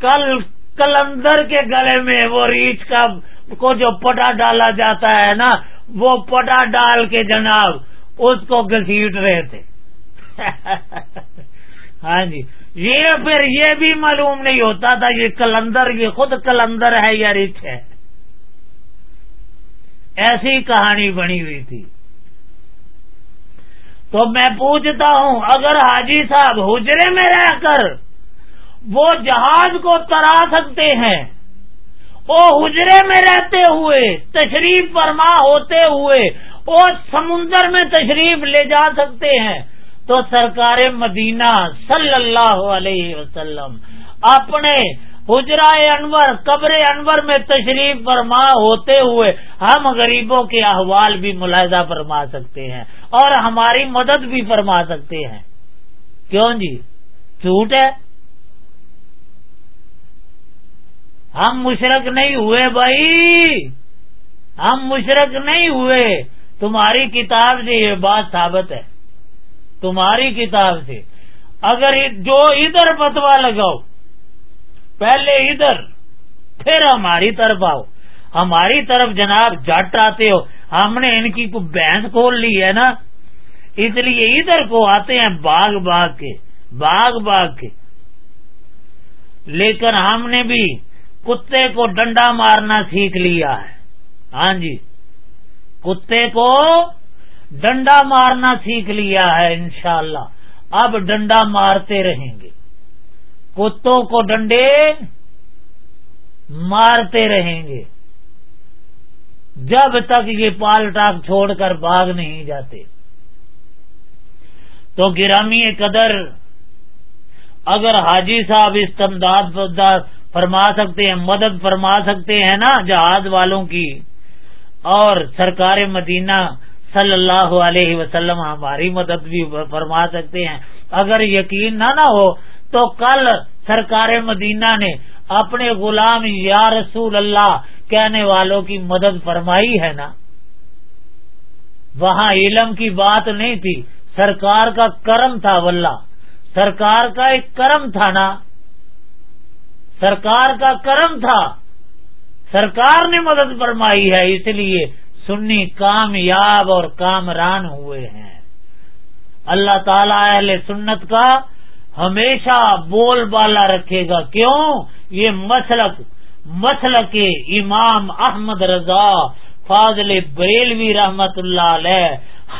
کل کلندر کے گلے میں وہ ریچھ کا کو جو پٹا ڈالا جاتا ہے نا، وہ پٹا ڈال کے جناب اس کو گسیٹ رہے تھے۔ ہاں جی۔ یہ پھر یہ بھی معلوم نہیں ہوتا تھا یہ کلندر، یہ خود کلندر ہے یا ریچھ ہے۔ ایسی کہانی بنی ہوئی تھی۔ تو میں پوچھتا ہوں، اگر حاجی صاحب حجرے میں رہ کر وہ جہاز کو ترا سکتے ہیں وہ حجرے میں رہتے ہوئے، تشریف فرما ہوتے ہوئے، وہ سمندر میں تشریف لے جا سکتے ہیں۔ تو سرکار مدینہ صلی اللہ علیہ وسلم اپنے حجرا انور، قبر انور میں تشریف فرما ہوتے ہوئے ہم غریبوں کے احوال بھی ملاحظہ فرما سکتے ہیں اور ہماری مدد بھی فرما سکتے ہیں۔ کیوں جی؟ جھوٹ ہے؟ ہم مشرق نہیں ہوئے بھائی۔ ہم مشرق نہیں ہوئے۔ تمہاری کتاب سے یہ بات ثابت ہے۔ تمہاری کتاب سے۔ اگر جو ادھر فتوا لگاؤ، پہلے ادھر، پھر ہماری طرف آؤ۔ ہماری طرف جناب جٹ آتے ہو۔ ہم نے ان کی بھینس کھول لی ہے نا۔ اس لیے ادھر کو آتے ہیں باغ باغ کے، باغ باغ کے۔ لیکن ہم نے بھی کتے کو ڈنڈا مارنا سیکھ لیا ہے۔ ہاں جی۔ کتے کو ڈنڈا مارنا سیکھ لیا ہے انشاءاللہ۔ اب ڈنڈا مارتے رہیں گے۔ کتوں کو ڈنڈے مارتے رہیں گے۔ جب تک یہ پال ٹاک چھوڑ کر بھاگ نہیں جاتے۔ تو گرامی قدر، اگر حاجی صاحب استمداد فرما سکتے ہیں، مدد فرما سکتے ہیں نا جہاز والوں کی۔ اور سرکار مدینہ صلی اللہ علیہ وسلم ہماری مدد بھی فرما سکتے ہیں۔ اگر یقین نہ نہ ہو تو کل سرکار مدینہ نے اپنے غلام یا رسول اللہ کہنے والوں کی مدد فرمائی ہے نا۔ وہاں علم کی بات نہیں تھی۔ سرکار کا کرم تھا ولہ سرکار کا ایک کرم تھا نا۔ سرکار کا کرم تھا۔ سرکار نے مدد فرمائی ہے، اس لیے سنی کامیاب اور کامران ہوئے ہیں۔ اللہ تعالی اہل سنت کا ہمیشہ بول بالا رکھے گا۔ کیوں؟ یہ مسلک مسلک امام احمد رضا فاضل بریلوی رحمت اللہ علیہ،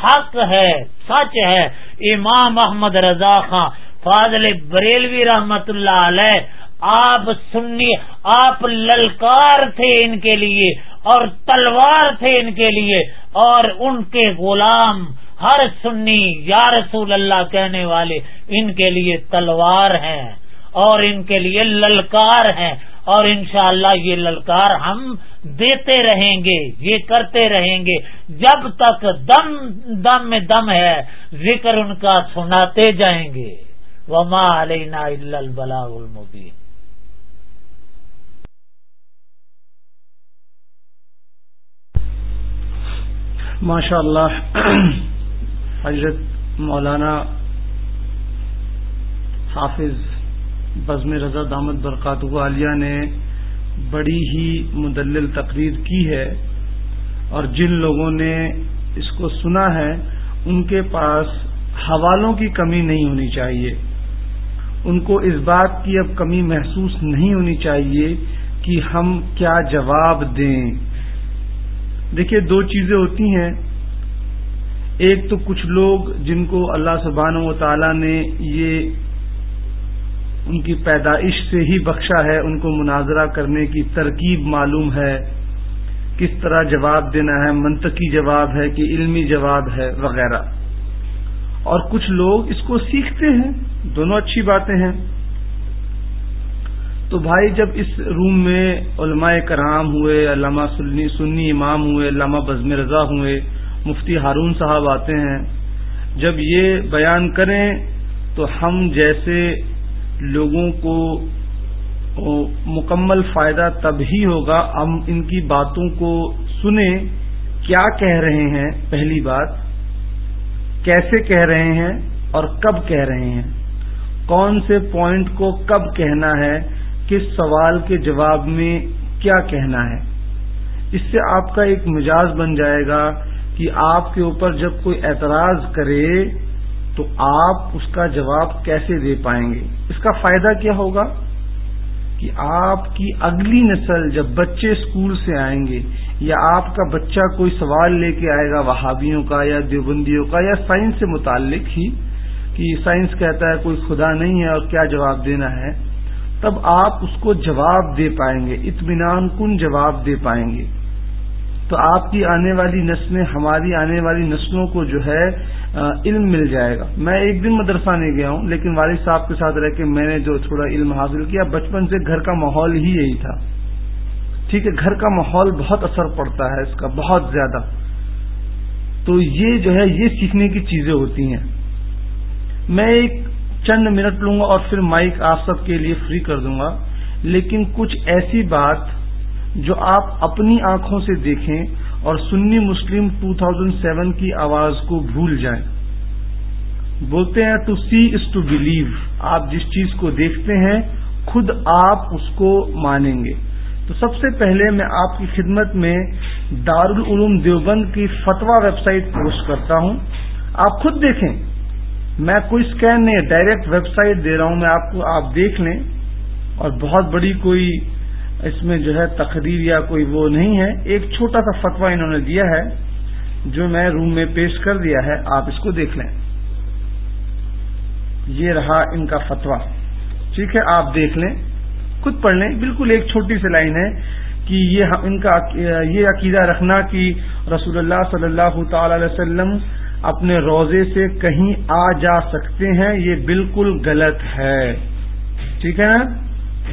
حق ہے، سچ ہے۔ امام احمد رضا خان فاضل بریلوی رحمت اللہ علیہ آپ سنی، آپ للکار تھے ان کے لیے اور تلوار تھے ان کے لیے اور ان کے غلام ہر سنی یا رسول اللہ کہنے والے ان کے لیے تلوار ہیں اور ان کے لیے للکار ہیں اور انشاءاللہ یہ للکار ہم دیتے رہیں گے، یہ کرتے رہیں گے۔ جب تک دم دم میں دم ہے، ذکر ان کا سناتے جائیں گے۔ وما علینا البلاغ المبین ماشاء اللہ حضرت مولانا حافظ بزم رضا دامت برکات عالیہ نے بڑی ہی مدلل تقریر کی ہے اور جن لوگوں نے اس کو سنا ہے، ان کے پاس حوالوں کی کمی نہیں ہونی چاہیے۔ ان کو اس بات کی اب کمی محسوس نہیں ہونی چاہیے کہ ہم کیا جواب دیں۔ دیکھیے دو چیزیں ہوتی ہیں۔ ایک تو کچھ لوگ جن کو اللہ سبحانہ و تعالی نے یہ ان کی پیدائش سے ہی بخشا ہے، ان کو مناظرہ کرنے کی ترکیب معلوم ہے۔ کس طرح جواب دینا ہے، منطقی جواب ہے کہ علمی جواب ہے وغیرہ۔ اور کچھ لوگ اس کو سیکھتے ہیں۔ دونوں اچھی باتیں ہیں۔ تو بھائی جب اس روم میں علماء کرام ہوئے، علامہ سنی امام ہوئے، علامہ بزم رضا ہوئے، مفتی ہارون صاحب آتے ہیں، جب یہ بیان کریں تو ہم جیسے لوگوں کو مکمل فائدہ تب ہی ہوگا ہم ان کی باتوں کو سنیں۔ کیا کہہ رہے ہیں؟ پہلی بات، کیسے کہہ رہے ہیں اور کب کہہ رہے ہیں؟ کون سے پوائنٹ کو کب کہنا ہے؟ کس سوال کے جواب میں کیا کہنا ہے۔ اس سے آپ کا ایک مزاج بن جائے گا کہ آپ کے اوپر جب کوئی اعتراض کرے تو آپ اس کا جواب کیسے دے پائیں گے۔ اس کا فائدہ کیا ہوگا؟ کہ آپ کی اگلی نسل جب بچے اسکول سے آئیں گے یا آپ کا بچہ کوئی سوال لے کے آئے گا وہابیوں کا یا دیوبندیوں کا یا سائنس سے متعلق ہی، کہ سائنس کہتا ہے کوئی خدا نہیں ہے اور کیا جواب دینا ہے تب آپ اس کو جواب دے پائیں گے، اطمینان کن جواب دے پائیں گے۔ تو آپ کی آنے والی نسلیں، ہماری آنے والی نسلوں کو جو ہے علم مل جائے گا۔ میں ایک دن مدرسہ نہیں گیا ہوں، لیکن والد صاحب کے ساتھ رہ کے میں نے جو تھوڑا علم حاصل کیا، بچپن سے گھر کا ماحول ہی یہی تھا۔ ٹھیک ہے، گھر کا ماحول بہت اثر پڑتا ہے اس کا، بہت زیادہ۔ تو یہ جو ہے، یہ سیکھنے کی چیزیں ہوتی ہیں۔ میں ایک چند منٹ لوں گا اور پھر مائک آپ سب کے لیے فری کر دوں گا۔ لیکن کچھ ایسی بات جو آپ اپنی آنکھوں سے دیکھیں اور سنی مسلم 2007 کی آواز کو بھول جائیں۔ بولتے ہیں to see is to believe آپ جس چیز کو دیکھتے ہیں، خود آپ اس کو مانیں گے۔ تو سب سے پہلے میں آپ کی خدمت میں دارالعلوم دیوبند کی فتوا ویب سائٹ پوسٹ کرتا ہوں۔ آپ خود دیکھیں۔ میں کوئی اسکین نہیں ڈائریکٹ ویب سائٹ دے رہا ہوں میں آپ کو، آپ دیکھ لیں۔ اور بہت بڑی کوئی اس میں جو ہے تقریر یا کوئی وہ نہیں ہے۔ ایک چھوٹا سا فتوا انہوں نے دیا ہے، جو میں روم میں پیش کر دیا ہے، آپ اس کو دیکھ لیں۔ یہ رہا ان کا فتوا ٹھیک ہے، آپ دیکھ لیں۔ خود پڑھ لیں۔ بالکل ایک چھوٹی سی لائن ہے کہ یہ ان کا، یہ عقیدہ رکھنا کہ رسول اللہ صلی اللہ تعالی علیہ وسلم اپنے روزے سے کہیں آ جا سکتے ہیں، یہ بالکل غلط ہے۔ ٹھیک ہے نا؟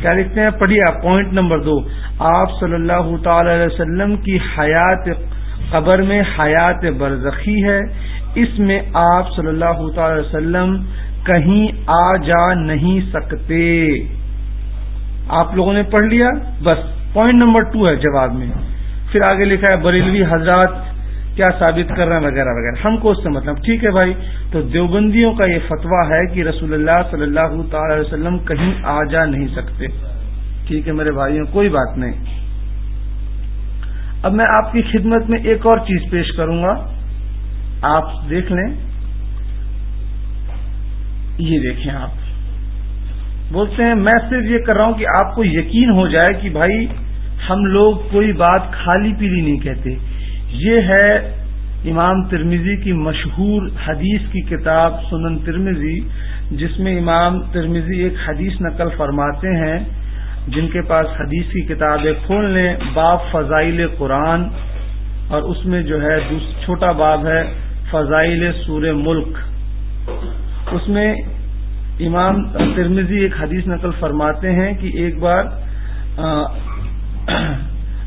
کیا لکھتے ہیں؟ پڑھیے آپ پوائنٹ نمبر دو۔ آپ صلی اللہ تعالی علیہ وسلم کی حیات قبر میں حیات برزخی ہے۔ اس میں آپ صلی اللہ تعالی وسلم کہیں آ جا نہیں سکتے۔ آپ لوگوں نے پڑھ لیا؟ بس پوائنٹ نمبر ٹو ہے جواب میں۔ پھر آگے لکھا ہے، بریلوی حضرات کیا ثابت کر رہے ہیں وغیرہ وغیرہ۔ ہم کو اس سے مطلب ٹھیک ہے بھائی۔ تو دیوبندیوں کا یہ فتویٰ ہے کہ رسول اللہ صلی اللہ تعالی وسلم کہیں آ جا نہیں سکتے۔ ٹھیک ہے میرے بھائیوں، کوئی بات نہیں۔ اب میں آپ کی خدمت میں ایک اور چیز پیش کروں گا۔ آپ دیکھ لیں۔ یہ دیکھیں آپ۔ بولتے ہیں، میں صرف یہ کر رہا ہوں کہ آپ کو یقین ہو جائے کہ بھائی، ہم لوگ کوئی بات خالی پیلی نہیں کہتے۔ یہ ہے امام ترمیزی کی مشہور حدیث کی کتاب سنن ترمیزی جس میں امام ترمیزی ایک حدیث نقل فرماتے ہیں، جن کے پاس حدیث کی کتاب ہے کھول لیں، باب فضائل قرآن، اور اس میں جو ہے چھوٹا باب ہے فضائل سور ملک۔ اس میں امام ترمیزی ایک حدیث نقل فرماتے ہیں کہ ایک بار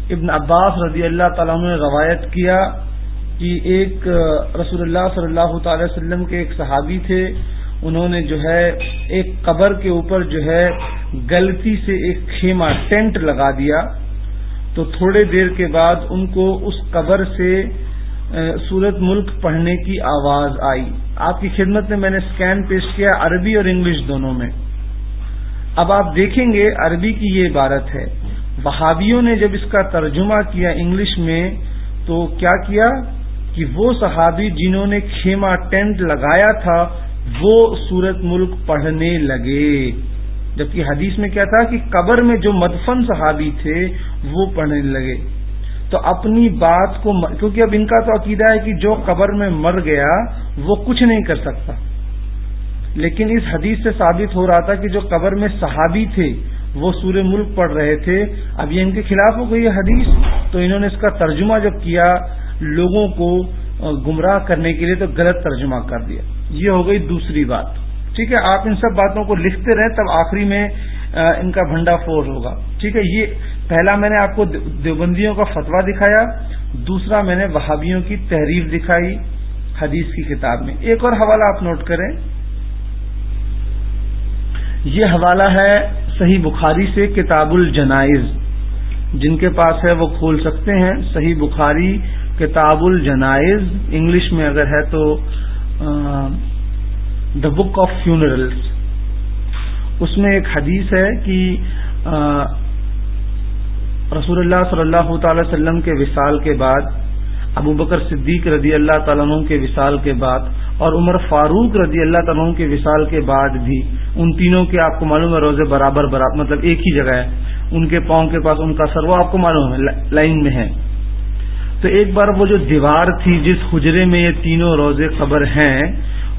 ابن عباس رضی اللہ تعالیٰ نے روایت کیا کہ ایک رسول اللہ صلی اللہ تعالی وسلم کے ایک صحابی تھے، انہوں نے جو ہے ایک قبر کے اوپر جو ہے غلطی سے ایک خیمہ ٹینٹ لگا دیا۔ تو تھوڑے دیر کے بعد ان کو اس قبر سے سورت ملک پڑھنے کی آواز آئی۔ آپ کی خدمت میں میں نے اسکین پیش کیا عربی اور انگلش دونوں میں۔ اب آپ دیکھیں گے عربی کی یہ عبارت ہے۔ وہابیوں نے جب اس کا ترجمہ کیا انگلش میں تو کیا کیا کہ وہ صحابی جنہوں نے خیمہ ٹینٹ لگایا تھا، وہ سورت ملک پڑھنے لگے۔ جبکہ حدیث میں کیا تھا کہ قبر میں جو مدفن صحابی تھے، وہ پڑھنے لگے۔ تو اپنی بات کو کیونکہ اب ان کا تو عقیدہ ہے کہ جو قبر میں مر گیا، وہ کچھ نہیں کر سکتا۔ لیکن اس حدیث سے ثابت ہو رہا تھا کہ جو قبر میں صحابی تھے وہ سورہ ملک پڑھ رہے تھے۔ اب یہ ان کے خلاف ہو گئی حدیث۔ تو انہوں نے اس کا ترجمہ جب کیا، لوگوں کو گمراہ کرنے کے لیے تو غلط ترجمہ کر دیا۔ یہ ہو گئی دوسری بات۔ ٹھیک ہے، آپ ان سب باتوں کو لکھتے رہیں، تب آخری میں ان کا بھنڈا فور ہوگا۔ ٹھیک ہے، یہ پہلا میں نے آپ کو دیوبندیوں کا فتوا دکھایا۔ دوسرا میں نے وہابیوں کی تحریر دکھائی حدیث کی کتاب میں۔ ایک اور حوالہ آپ نوٹ کریں۔ یہ حوالہ ہے صحیح بخاری سے کتاب الجنائز۔ جن کے پاس ہے وہ کھول سکتے ہیں۔ صحیح بخاری کتاب الجنائز۔ انگلش میں اگر ہے تو دا بک آف فیونرلس اس میں ایک حدیث ہے کہ رسول اللہ صلی اللہ تعالی وسلم کے وصال کے بعد ابو بکر صدیق رضی اللہ تعالیٰ کے وصال کے بعد اور عمر فاروق رضی اللہ تعالیٰ کے وصال کے بعد بھی ان تینوں کے آپ کو معلوم ہے روزے برابر برابر مطلب ایک ہی جگہ ہے۔ ان کے پاؤں کے پاس ان کا سر وہ آپ کو معلوم ہے لائن میں ہے۔ تو ایک بار وہ جو دیوار تھی جس حجرے میں یہ تینوں روزے خبر ہیں،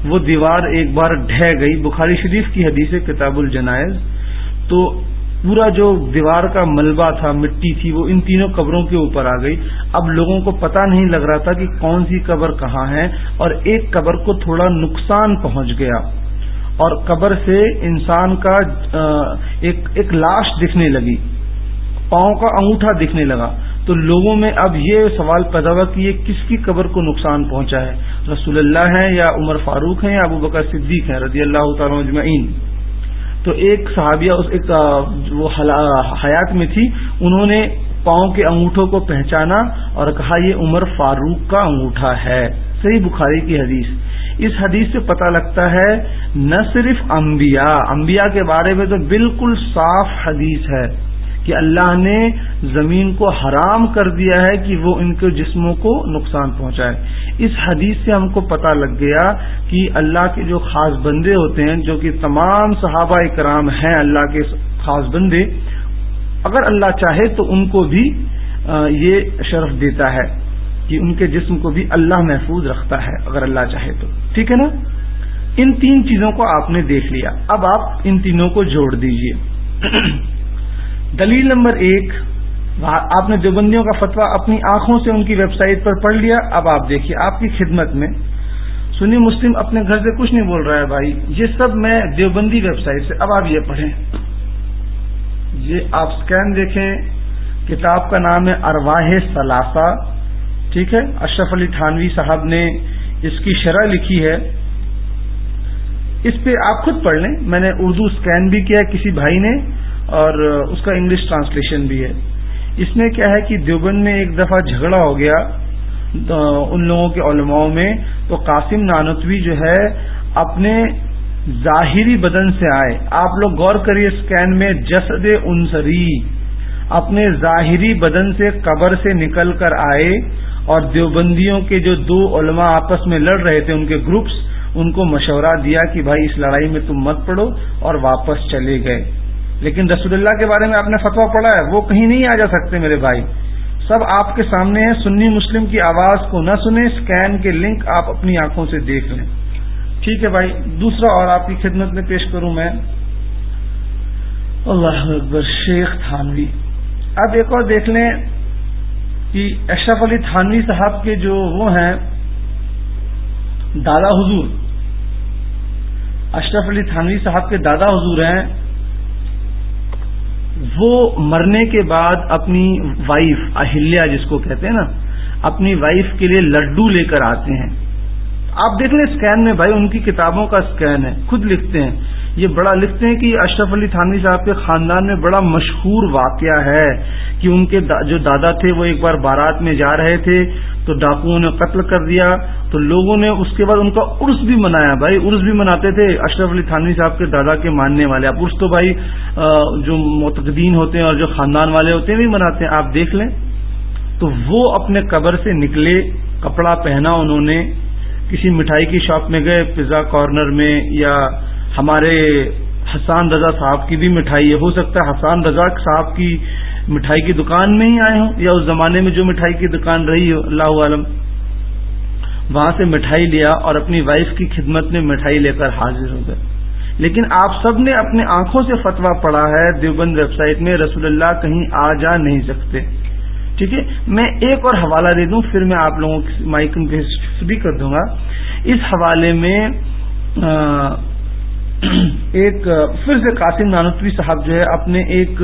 وہ دیوار ایک بار ڈھہ گئی۔ بخاری شریف کی حدیث کتاب الجنائز۔ تو پورا جو دیوار کا ملبہ تھا، مٹی تھی، وہ ان تینوں قبروں کے اوپر آ گئی۔ اب لوگوں کو پتا نہیں لگ رہا تھا کہ کون سی قبر کہاں ہے اور ایک قبر کو تھوڑا نقصان پہنچ گیا۔ اور قبر سے انسان کا ایک ایک لاش دکھنے لگی۔ پاؤں کا انگوٹھا دکھنے لگا۔ تو لوگوں میں اب یہ سوال پیدا ہوا کہ یہ کس کی قبر کو نقصان پہنچا ہے؟ رسول اللہ ہیں یا عمر فاروق ہیں یا ابو بکر صدیق ہیں؟ رضی اللہ تعالیٰ اجمعین۔ تو ایک صحابیہ، اس ایک وہ حیات میں تھی، انہوں نے پاؤں کے انگوٹھوں کو پہچانا اور کہا، یہ عمر فاروق کا انگوٹھا ہے۔ صحیح بخاری کی حدیث۔ اس حدیث سے پتہ لگتا ہے، نہ صرف انبیاء انبیاء کے بارے میں تو بالکل صاف حدیث ہے۔ کہ اللہ نے زمین کو حرام کر دیا ہے کہ وہ ان کے جسموں کو نقصان پہنچائے۔ اس حدیث سے ہم کو پتہ لگ گیا کہ اللہ کے جو خاص بندے ہوتے ہیں، جو کہ تمام صحابہ کرام ہیں اللہ کے خاص بندے، اگر اللہ چاہے تو ان کو بھی یہ شرف دیتا ہے کہ ان کے جسم کو بھی اللہ محفوظ رکھتا ہے اگر اللہ چاہے تو۔ ٹھیک ہے نا؟ ان تین چیزوں کو آپ نے دیکھ لیا۔ اب آپ ان تینوں کو جوڑ دیجیے۔ دلیل نمبر ایک، آپ نے دیوبندیوں کا فتویٰ اپنی آنکھوں سے ان کی ویب سائٹ پر پڑھ لیا۔ اب آپ دیکھیے، آپ کی خدمت میں سنی مسلم اپنے گھر سے کچھ نہیں بول رہا ہے بھائی۔ یہ سب میں دیوبندی ویب سائٹ سے۔ اب آپ یہ پڑھیں۔ یہ آپ سکین دیکھیں۔ کتاب کا نام ہے ارواہ ثلاثہ۔ ٹھیک ہے؟ اشرف علی تھانوی صاحب نے اس کی شرح لکھی ہے۔ اس پہ آپ خود پڑھ لیں۔ میں نے اردو اسکین بھی کیا کسی بھائی نے۔ اور اس کا انگلش ٹرانسلیشن بھی ہے۔ اس میں کیا ہے کہ دیوبند میں ایک دفعہ جھگڑا ہو گیا ان لوگوں کے علماء میں، تو قاسم نانتوی جو ہے، اپنے ظاہری بدن سے آئے۔ آپ لوگ غور کریے اسکین میں، جسد انصری۔ اپنے ظاہری بدن سے قبر سے نکل کر آئے اور دیوبندیوں کے جو دو علماء آپس میں لڑ رہے تھے، ان کے گروپس ان کو مشورہ دیا کہ بھائی اس لڑائی میں تم مت پڑو اور واپس چلے گئے۔ لیکن رسول اللہ کے بارے میں آپ نے فتوا پڑھا ہے، وہ کہیں نہیں آ جا سکتے میرے بھائی۔ سب آپ کے سامنے ہیں، سنی مسلم کی آواز کو نہ سنیں اسکین کے لنک آپ اپنی آنکھوں سے دیکھ لیں۔ ٹھیک ہے بھائی، دوسرا اور آپ کی خدمت میں پیش کروں میں۔ اللہ اکبر، شیخ تھانوی۔ اب ایک اور دیکھ لیں کہ اشرف علی تھانوی صاحب کے جو وہ ہیں، دادا حضور۔ اشرف علی تھانوی صاحب کے دادا حضور ہیں۔ وہ مرنے کے بعد اپنی وائف اہلیہ جس کو کہتے ہیں نا، اپنی وائف کے لیے لڈو لے کر آتے ہیں۔ آپ دیکھ لیں اسکین میں بھائی، ان کی کتابوں کا اسکین ہے، خود لکھتے ہیں۔ یہ بڑا لکھتے ہیں کہ اشرف علی تھانوی صاحب کے خاندان میں بڑا مشہور واقعہ ہے کہ ان کے جو دادا تھے، وہ ایک بار بارات میں جا رہے تھے تو ڈاکوؤں نے قتل کر دیا۔ تو لوگوں نے اس کے بعد ان کا عرس بھی منایا۔ بھائی، عرس بھی مناتے تھے اشرف علی تھانوی صاحب کے دادا کے ماننے والے۔ اب عرس تو بھائی جو متقدین ہوتے ہیں اور جو خاندان والے ہوتے ہیں بھی مناتے ہیں۔ آپ دیکھ لیں۔ تو وہ اپنے قبر سے نکلے، کپڑا پہنا انہوں نے۔ کسی مٹھائی کی شاپ میں گئے پزا کارنر میں یا ہمارے حسان رضا صاحب کی بھی مٹھائی ہے۔ ہو سکتا ہے حسان رضا صاحب کی مٹھائی کی دکان میں ہی آئے ہوں یا اس زمانے میں جو مٹھائی کی دکان رہی ہو، اللہ عالم۔ وہاں سے مٹھائی لیا اور اپنی وائف کی خدمت میں مٹھائی لے کر حاضر ہو گئے۔ لیکن آپ سب نے اپنے آنکھوں سے فتوا پڑا ہے، دیوبند ویب سائٹ میں رسول اللہ کہیں آ جا نہیں سکتے۔ ٹھیک ہے؟ میں ایک اور حوالہ دے دوں، پھر میں آپ لوگوں کی مائک بھی کر دوں گا۔ اس حوالے میں ایک پھر سے قاسم نانتوی صاحب جو ہے، اپنے ایک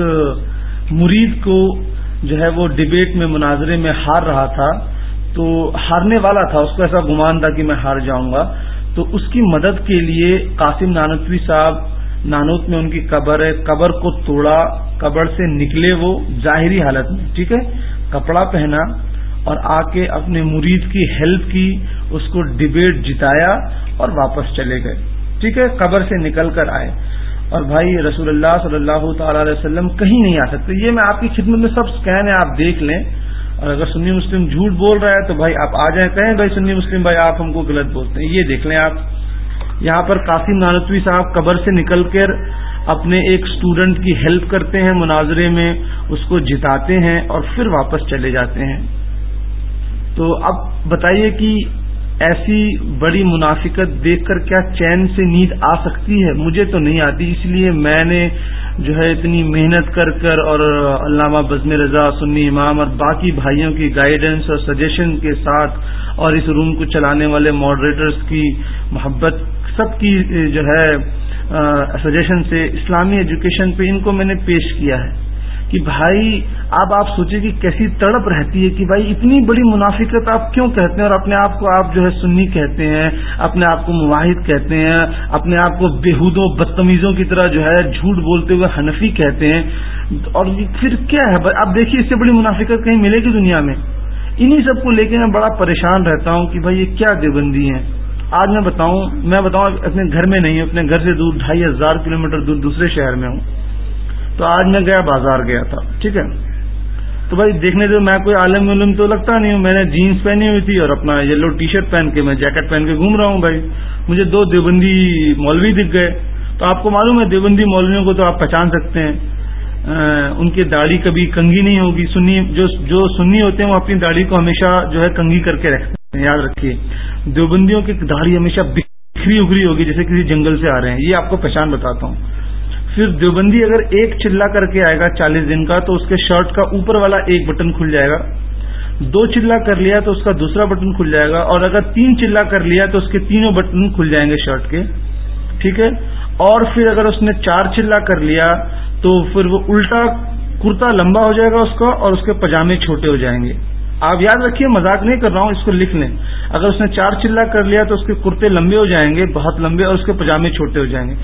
مرید کو جو ہے، وہ ڈبیٹ میں، مناظرے میں ہار رہا تھا۔ تو ہارنے والا تھا، اس کو ایسا گمان تھا کہ میں ہار جاؤں گا۔ تو اس کی مدد کے لیے قاسم نانتوی صاحب نانوت میں ان کی قبر ہے، قبر کو توڑا، قبر سے نکلے وہ ظاہری حالت میں، ٹھیک ہے؟ کپڑا پہنا اور آ کے اپنے مرید کی ہیلپ کی، اس کو ڈبیٹ جتایا اور واپس چلے گئے، ٹھیک ہے؟ قبر سے نکل کر آئے۔ اور بھائی، رسول اللہ صلی اللہ تعالی علیہ وسلم کہیں نہیں آ سکتے۔ یہ میں آپ کی خدمت میں سب سکین ہے، آپ دیکھ لیں۔ اور اگر سنی مسلم جھوٹ بول رہا ہے تو بھائی آپ آ جائیں، کہیں بھائی سنی مسلم بھائی آپ ہم کو غلط بولتے ہیں۔ یہ دیکھ لیں آپ۔ یہاں پر قاسم نانتوی صاحب قبر سے نکل کر اپنے ایک اسٹوڈنٹ کی ہیلپ کرتے ہیں، مناظرے میں اس کو جتاتے ہیں اور پھر واپس چلے جاتے ہیں۔ تو اب بتائیے کہ ایسی بڑی منافقت دیکھ کر کیا چین سے نیند آ سکتی ہے؟ مجھے تو نہیں آتی، اس لیے میں نے جو ہے اتنی محنت کر کر اور علامہ بزم رضا سنی امام اور باقی بھائیوں کی گائیڈنس اور سجیشن کے ساتھ اور اس روم کو چلانے والے ماڈریٹرز کی محبت سب کی، جو ہے سجیشن سے اسلامی ایجوکیشن پہ ان کو میں نے پیش کیا ہے۔ کہ بھائی، اب آپ سوچیں کہ کیسی تڑپ رہتی ہے کہ بھائی، اتنی بڑی منافقت آپ کیوں کہتے ہیں؟ اور اپنے آپ کو آپ جو ہے سنی کہتے ہیں، اپنے آپ کو مواحد کہتے ہیں، اپنے آپ کو بےحودوں بدتمیزوں کی طرح جو ہے جھوٹ بولتے ہوئے حنفی کہتے ہیں۔ اور پھر کیا ہے؟ اب دیکھیے، اس سے بڑی منافقت کہیں ملے گی دنیا میں؟ انہی سب کو لے کے میں بڑا پریشان رہتا ہوں کہ بھائی، یہ کیا دیوبندی ہیں؟ آج میں بتاؤں میں بتاؤں، اپنے گھر میں نہیں اپنے گھر سے دور ڈھائی ہزار کلو دور دوسرے شہر میں ہوں۔ تو آج میں گیا بازار گیا تھا، ٹھیک ہے؟ تو بھائی دیکھنے سے میں کوئی عالم علم تو لگتا نہیں ہوں، میں نے جینس پہنی ہوئی تھی اور اپنا یلو ٹی شرٹ پہن کے میں جیکٹ پہن کے گھوم رہا ہوں بھائی۔ مجھے دو دیوبندی مولوی دکھ گئے۔ تو آپ کو معلوم ہے دیوبندی مولویوں کو تو آپ پہچان سکتے ہیں۔ ان کی داڑھی کبھی کنگھی نہیں ہوگی۔ سنی، جو جو سنی ہوتے ہیں وہ اپنی داڑھی کو ہمیشہ جو ہے کنگھی کر کے رکھتے ہیں، یاد رکھیے۔ دیوبندیوں کی داڑھی ہمیشہ بکھری اگری ہوگی، جیسے کسی جنگل سے آ رہے ہیں۔ یہ آپ کو پہچان بتاتا ہوں۔ پھر دیوبندی اگر ایک چلا کر کے آئے گا چالیس دن کا تو اس کے شرٹ کا اوپر والا ایک بٹن کھل جائے گا۔ دو چلا کر لیا تو اس کا دوسرا بٹن کھل جائے گا اور اگر تین چلا کر لیا تو اس کے تینوں بٹن کھل جائیں گے شرٹ کے۔ ٹھیک ہے؟ اور پھر اگر اس نے چار چلا کر لیا تو پھر وہ الٹا کرتا لمبا ہو جائے گا اس کا اور اس کے پجامے چھوٹے ہو جائیں گے۔ آپ یاد رکھیے، مذاق نہیں کر رہا ہوں، اس کو لکھ لیں۔ اگر اس نے چار چلا کر لیا تو اس کے کرتے لمبے ہو جائیں گے، بہت لمبے اور اس کے پجامے چھوٹے ہو جائیں گے۔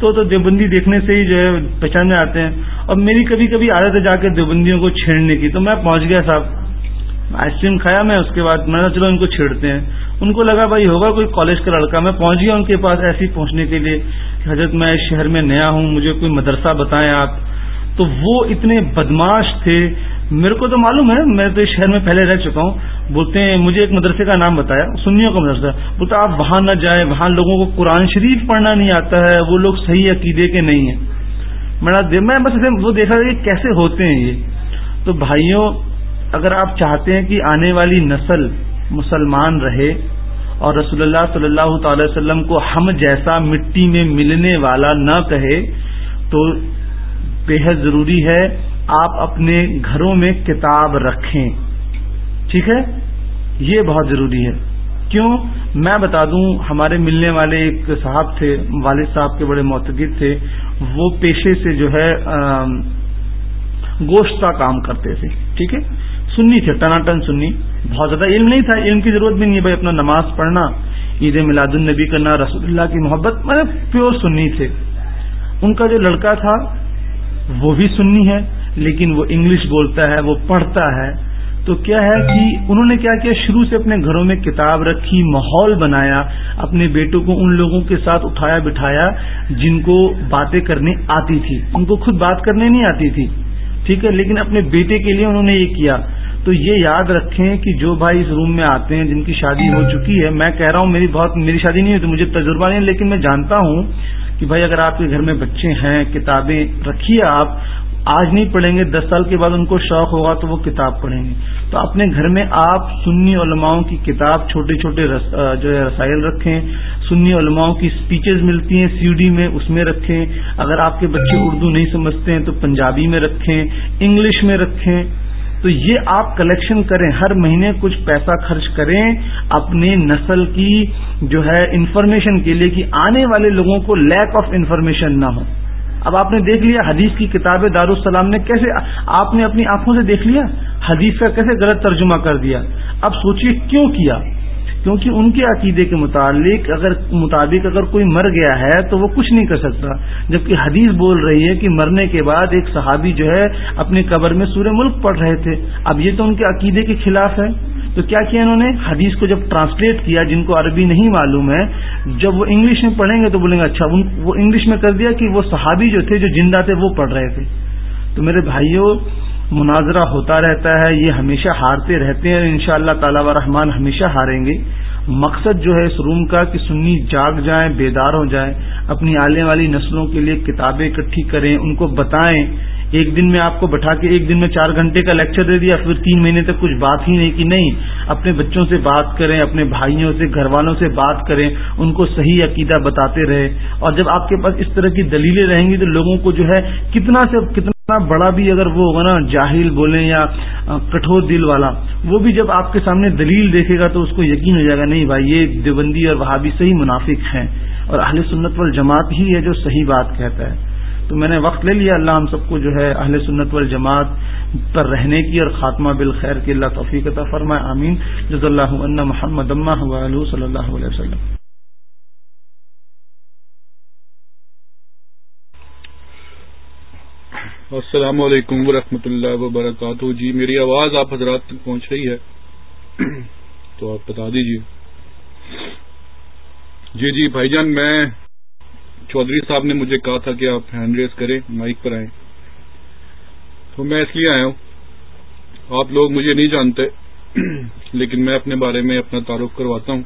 تو تو دیوبندی دیکھنے سے ہی جو ہے پہچانے آتے ہیں۔ اور میری کبھی کبھی عادت ہے جا کے دیوبندیوں کو چھیڑنے کی۔ تو میں پہنچ گیا صاحب۔ آئس کریم کھایا میں، اس کے بعد میں نے چلو ان کو چھیڑتے ہیں۔ ان کو لگا بھائی ہوگا کوئی کالج کا لڑکا۔ میں پہنچ گیا ان کے پاس ایسے ہی پہنچنے کے لیے کہ حضرت میں اس شہر میں نیا ہوں، مجھے کوئی مدرسہ بتائیں آپ۔ تو وہ اتنے بدماش تھے میرے کو تو معلوم ہے، میں تو اس شہر میں پہلے رہ چکا ہوں۔ بولتے ہیں، مجھے ایک مدرسے کا نام بتایا، سنیوں کا مدرسہ۔ بولتا آپ وہاں نہ جائیں، وہاں لوگوں کو قرآن شریف پڑھنا نہیں آتا ہے، وہ لوگ صحیح عقیدے کے نہیں ہیں۔ میں بس وہ دیکھا کہ کیسے ہوتے ہیں یہ۔ تو بھائیوں، اگر آپ چاہتے ہیں کہ آنے والی نسل مسلمان رہے اور رسول اللہ صلی اللہ تعالی وسلم کو ہم جیسا مٹی میں ملنے والا نہ کہے، تو بے حد ضروری ہے آپ اپنے گھروں میں کتاب رکھیں۔ ٹھیک ہے؟ یہ بہت ضروری ہے۔ کیوں؟ میں بتا دوں، ہمارے ملنے والے ایک صاحب تھے، والد صاحب کے بڑے معتقد تھے۔ وہ پیشے سے جو ہے گوشت کا کام کرتے تھے۔ ٹھیک ہے؟ سنی تھے، ٹناٹن سنی۔ بہت زیادہ علم نہیں تھا، علم کی ضرورت بھی نہیں ہے بھائی، اپنا نماز پڑھنا، عید میلاد النبی کرنا، رسول اللہ کی محبت مطلب میں پیور سنی تھے۔ ان کا جو لڑکا تھا، وہ بھی سنی ہے۔ لیکن وہ انگلش بولتا ہے، وہ پڑھتا ہے۔ تو کیا ہے کہ انہوں نے کیا کیا؟ شروع سے اپنے گھروں میں کتاب رکھی، ماحول بنایا، اپنے بیٹوں کو ان لوگوں کے ساتھ اٹھایا، بٹھایا، جن کو باتیں کرنے آتی تھی۔ ان کو خود بات کرنے نہیں آتی تھی۔ ٹھیک ہے، لیکن اپنے بیٹے کے لیے انہوں نے یہ کیا۔ تو یہ یاد رکھیں کہ جو بھائی اس روم میں آتے ہیں، جن کی شادی ہو چکی ہے، میں کہہ رہا ہوں میری بہت، میری شادی نہیں ہوئی تو مجھے تجربہ نہیں لیکن میں جانتا ہوں کہ بھائی اگر آپ کے گھر میں بچے ہیں، کتابیں رکھیے آپ آج نہیں پڑھیں گے، دس سال کے بعد ان کو شوق ہوگا تو وہ کتاب پڑھیں گے۔ تو اپنے گھر میں آپ سنی علماؤں کی کتاب چھوٹے چھوٹے جو ہے، رسائل رکھیں۔ سنی علماؤں کی اسپیچز ملتی ہیں سی ڈی میں، اس میں رکھیں۔ اگر آپ کے بچے اردو نہیں سمجھتے ہیں تو پنجابی میں رکھیں، انگلش میں رکھیں۔ تو یہ آپ کلیکشن کریں۔ ہر مہینے کچھ پیسہ خرچ کریں اپنے نسل کی جو ہے انفارمیشن کے لیے کہ آنے والے لوگوں کو لیک آف انفارمیشن نہ ہو۔ اب آپ نے دیکھ لیا حدیث کی کتاب دارالسلام نے کیسے آپ نے اپنی آنکھوں سے دیکھ لیا؟ حدیث کا کیسے غلط ترجمہ کر دیا؟ اب سوچیے کیوں کیا؟ کیونکہ ان کے عقیدے کے متعلق اگر مطابق اگر کوئی مر گیا ہے تو وہ کچھ نہیں کر سکتا۔ جبکہ حدیث بول رہی ہے کہ مرنے کے بعد ایک صحابی جو ہے اپنی قبر میں سورہ ملک پڑھ رہے تھے۔ اب یہ تو ان کے عقیدے کے خلاف ہے۔ تو کیا کیا انہوں نے؟ حدیث کو جب ٹرانسلیٹ کیا، جن کو عربی نہیں معلوم ہے، جب وہ انگلش میں پڑھیں گے تو بولیں گے اچھا وہ انگلش میں کر دیا کہ وہ صحابی جو تھے، جو جندہ تھے، وہ پڑھ رہے تھے۔ تو میرے بھائیوں، مناظرہ ہوتا رہتا ہے، یہ ہمیشہ ہارتے رہتے ہیں ان شاء اللہ تعالی و رحمان ہمیشہ ہاریں گے۔ مقصد جو ہے اس روم کا کہ سنی جاگ جائیں، بیدار ہو جائیں، اپنی آنے والی نسلوں کے لیے کتابیں اکٹھی کریں، ان کو بتائیں ایک دن میں آپ کو بٹھا کے ایک دن میں چار گھنٹے کا لیکچر دے دیا، پھر تین مہینے تک کچھ بات ہی نہیں کی۔ نہیں، اپنے بچوں سے بات کریں، اپنے بھائیوں سے، گھر والوں سے بات کریں، ان کو صحیح عقیدہ بتاتے رہے۔ اور جب آپ کے پاس اس طرح کی دلیلیں رہیں گی تو لوگوں کو جو ہے کتنا سے کتنا بڑا بھی اگر وہ ہوگا نا جاہل بولیں یا کٹور دل والا، وہ بھی جب آپ کے سامنے دلیل دیکھے گا تو اس کو یقین ہو جائے گا، نہیں بھائی، یہ دیوبندی اور وہاں بھی صحیح منافق ہیں۔ اور اہل سنت والجماعت ہی ہے جو صحیح بات کہتا ہے۔ تو میں نے وقت لے لیا اللہ ہم سب کو جو ہے اہل سنت والجماعت پر رہنے کی اور خاتمہ بالخیر کی اللہ توفیق عطا فرمائے، آمین۔ جز اللہ محمد صلی اللہ علیہ وسلم۔ السلام علیکم ورحمۃ اللہ وبرکاتہ۔ جی میری آواز آپ حضرات تک پہنچ رہی ہے۔ تو آپ بتا دیجیے جی جی بھائی جان، میں چودھری صاحب نے مجھے کہا تھا کہ آپ ہینڈ ریس کریں، مائک پر آئیں۔ تو میں اس لیے آیا ہوں۔ آپ لوگ مجھے نہیں جانتے، لیکن میں اپنے بارے میں اپنا تعارف کرواتا ہوں۔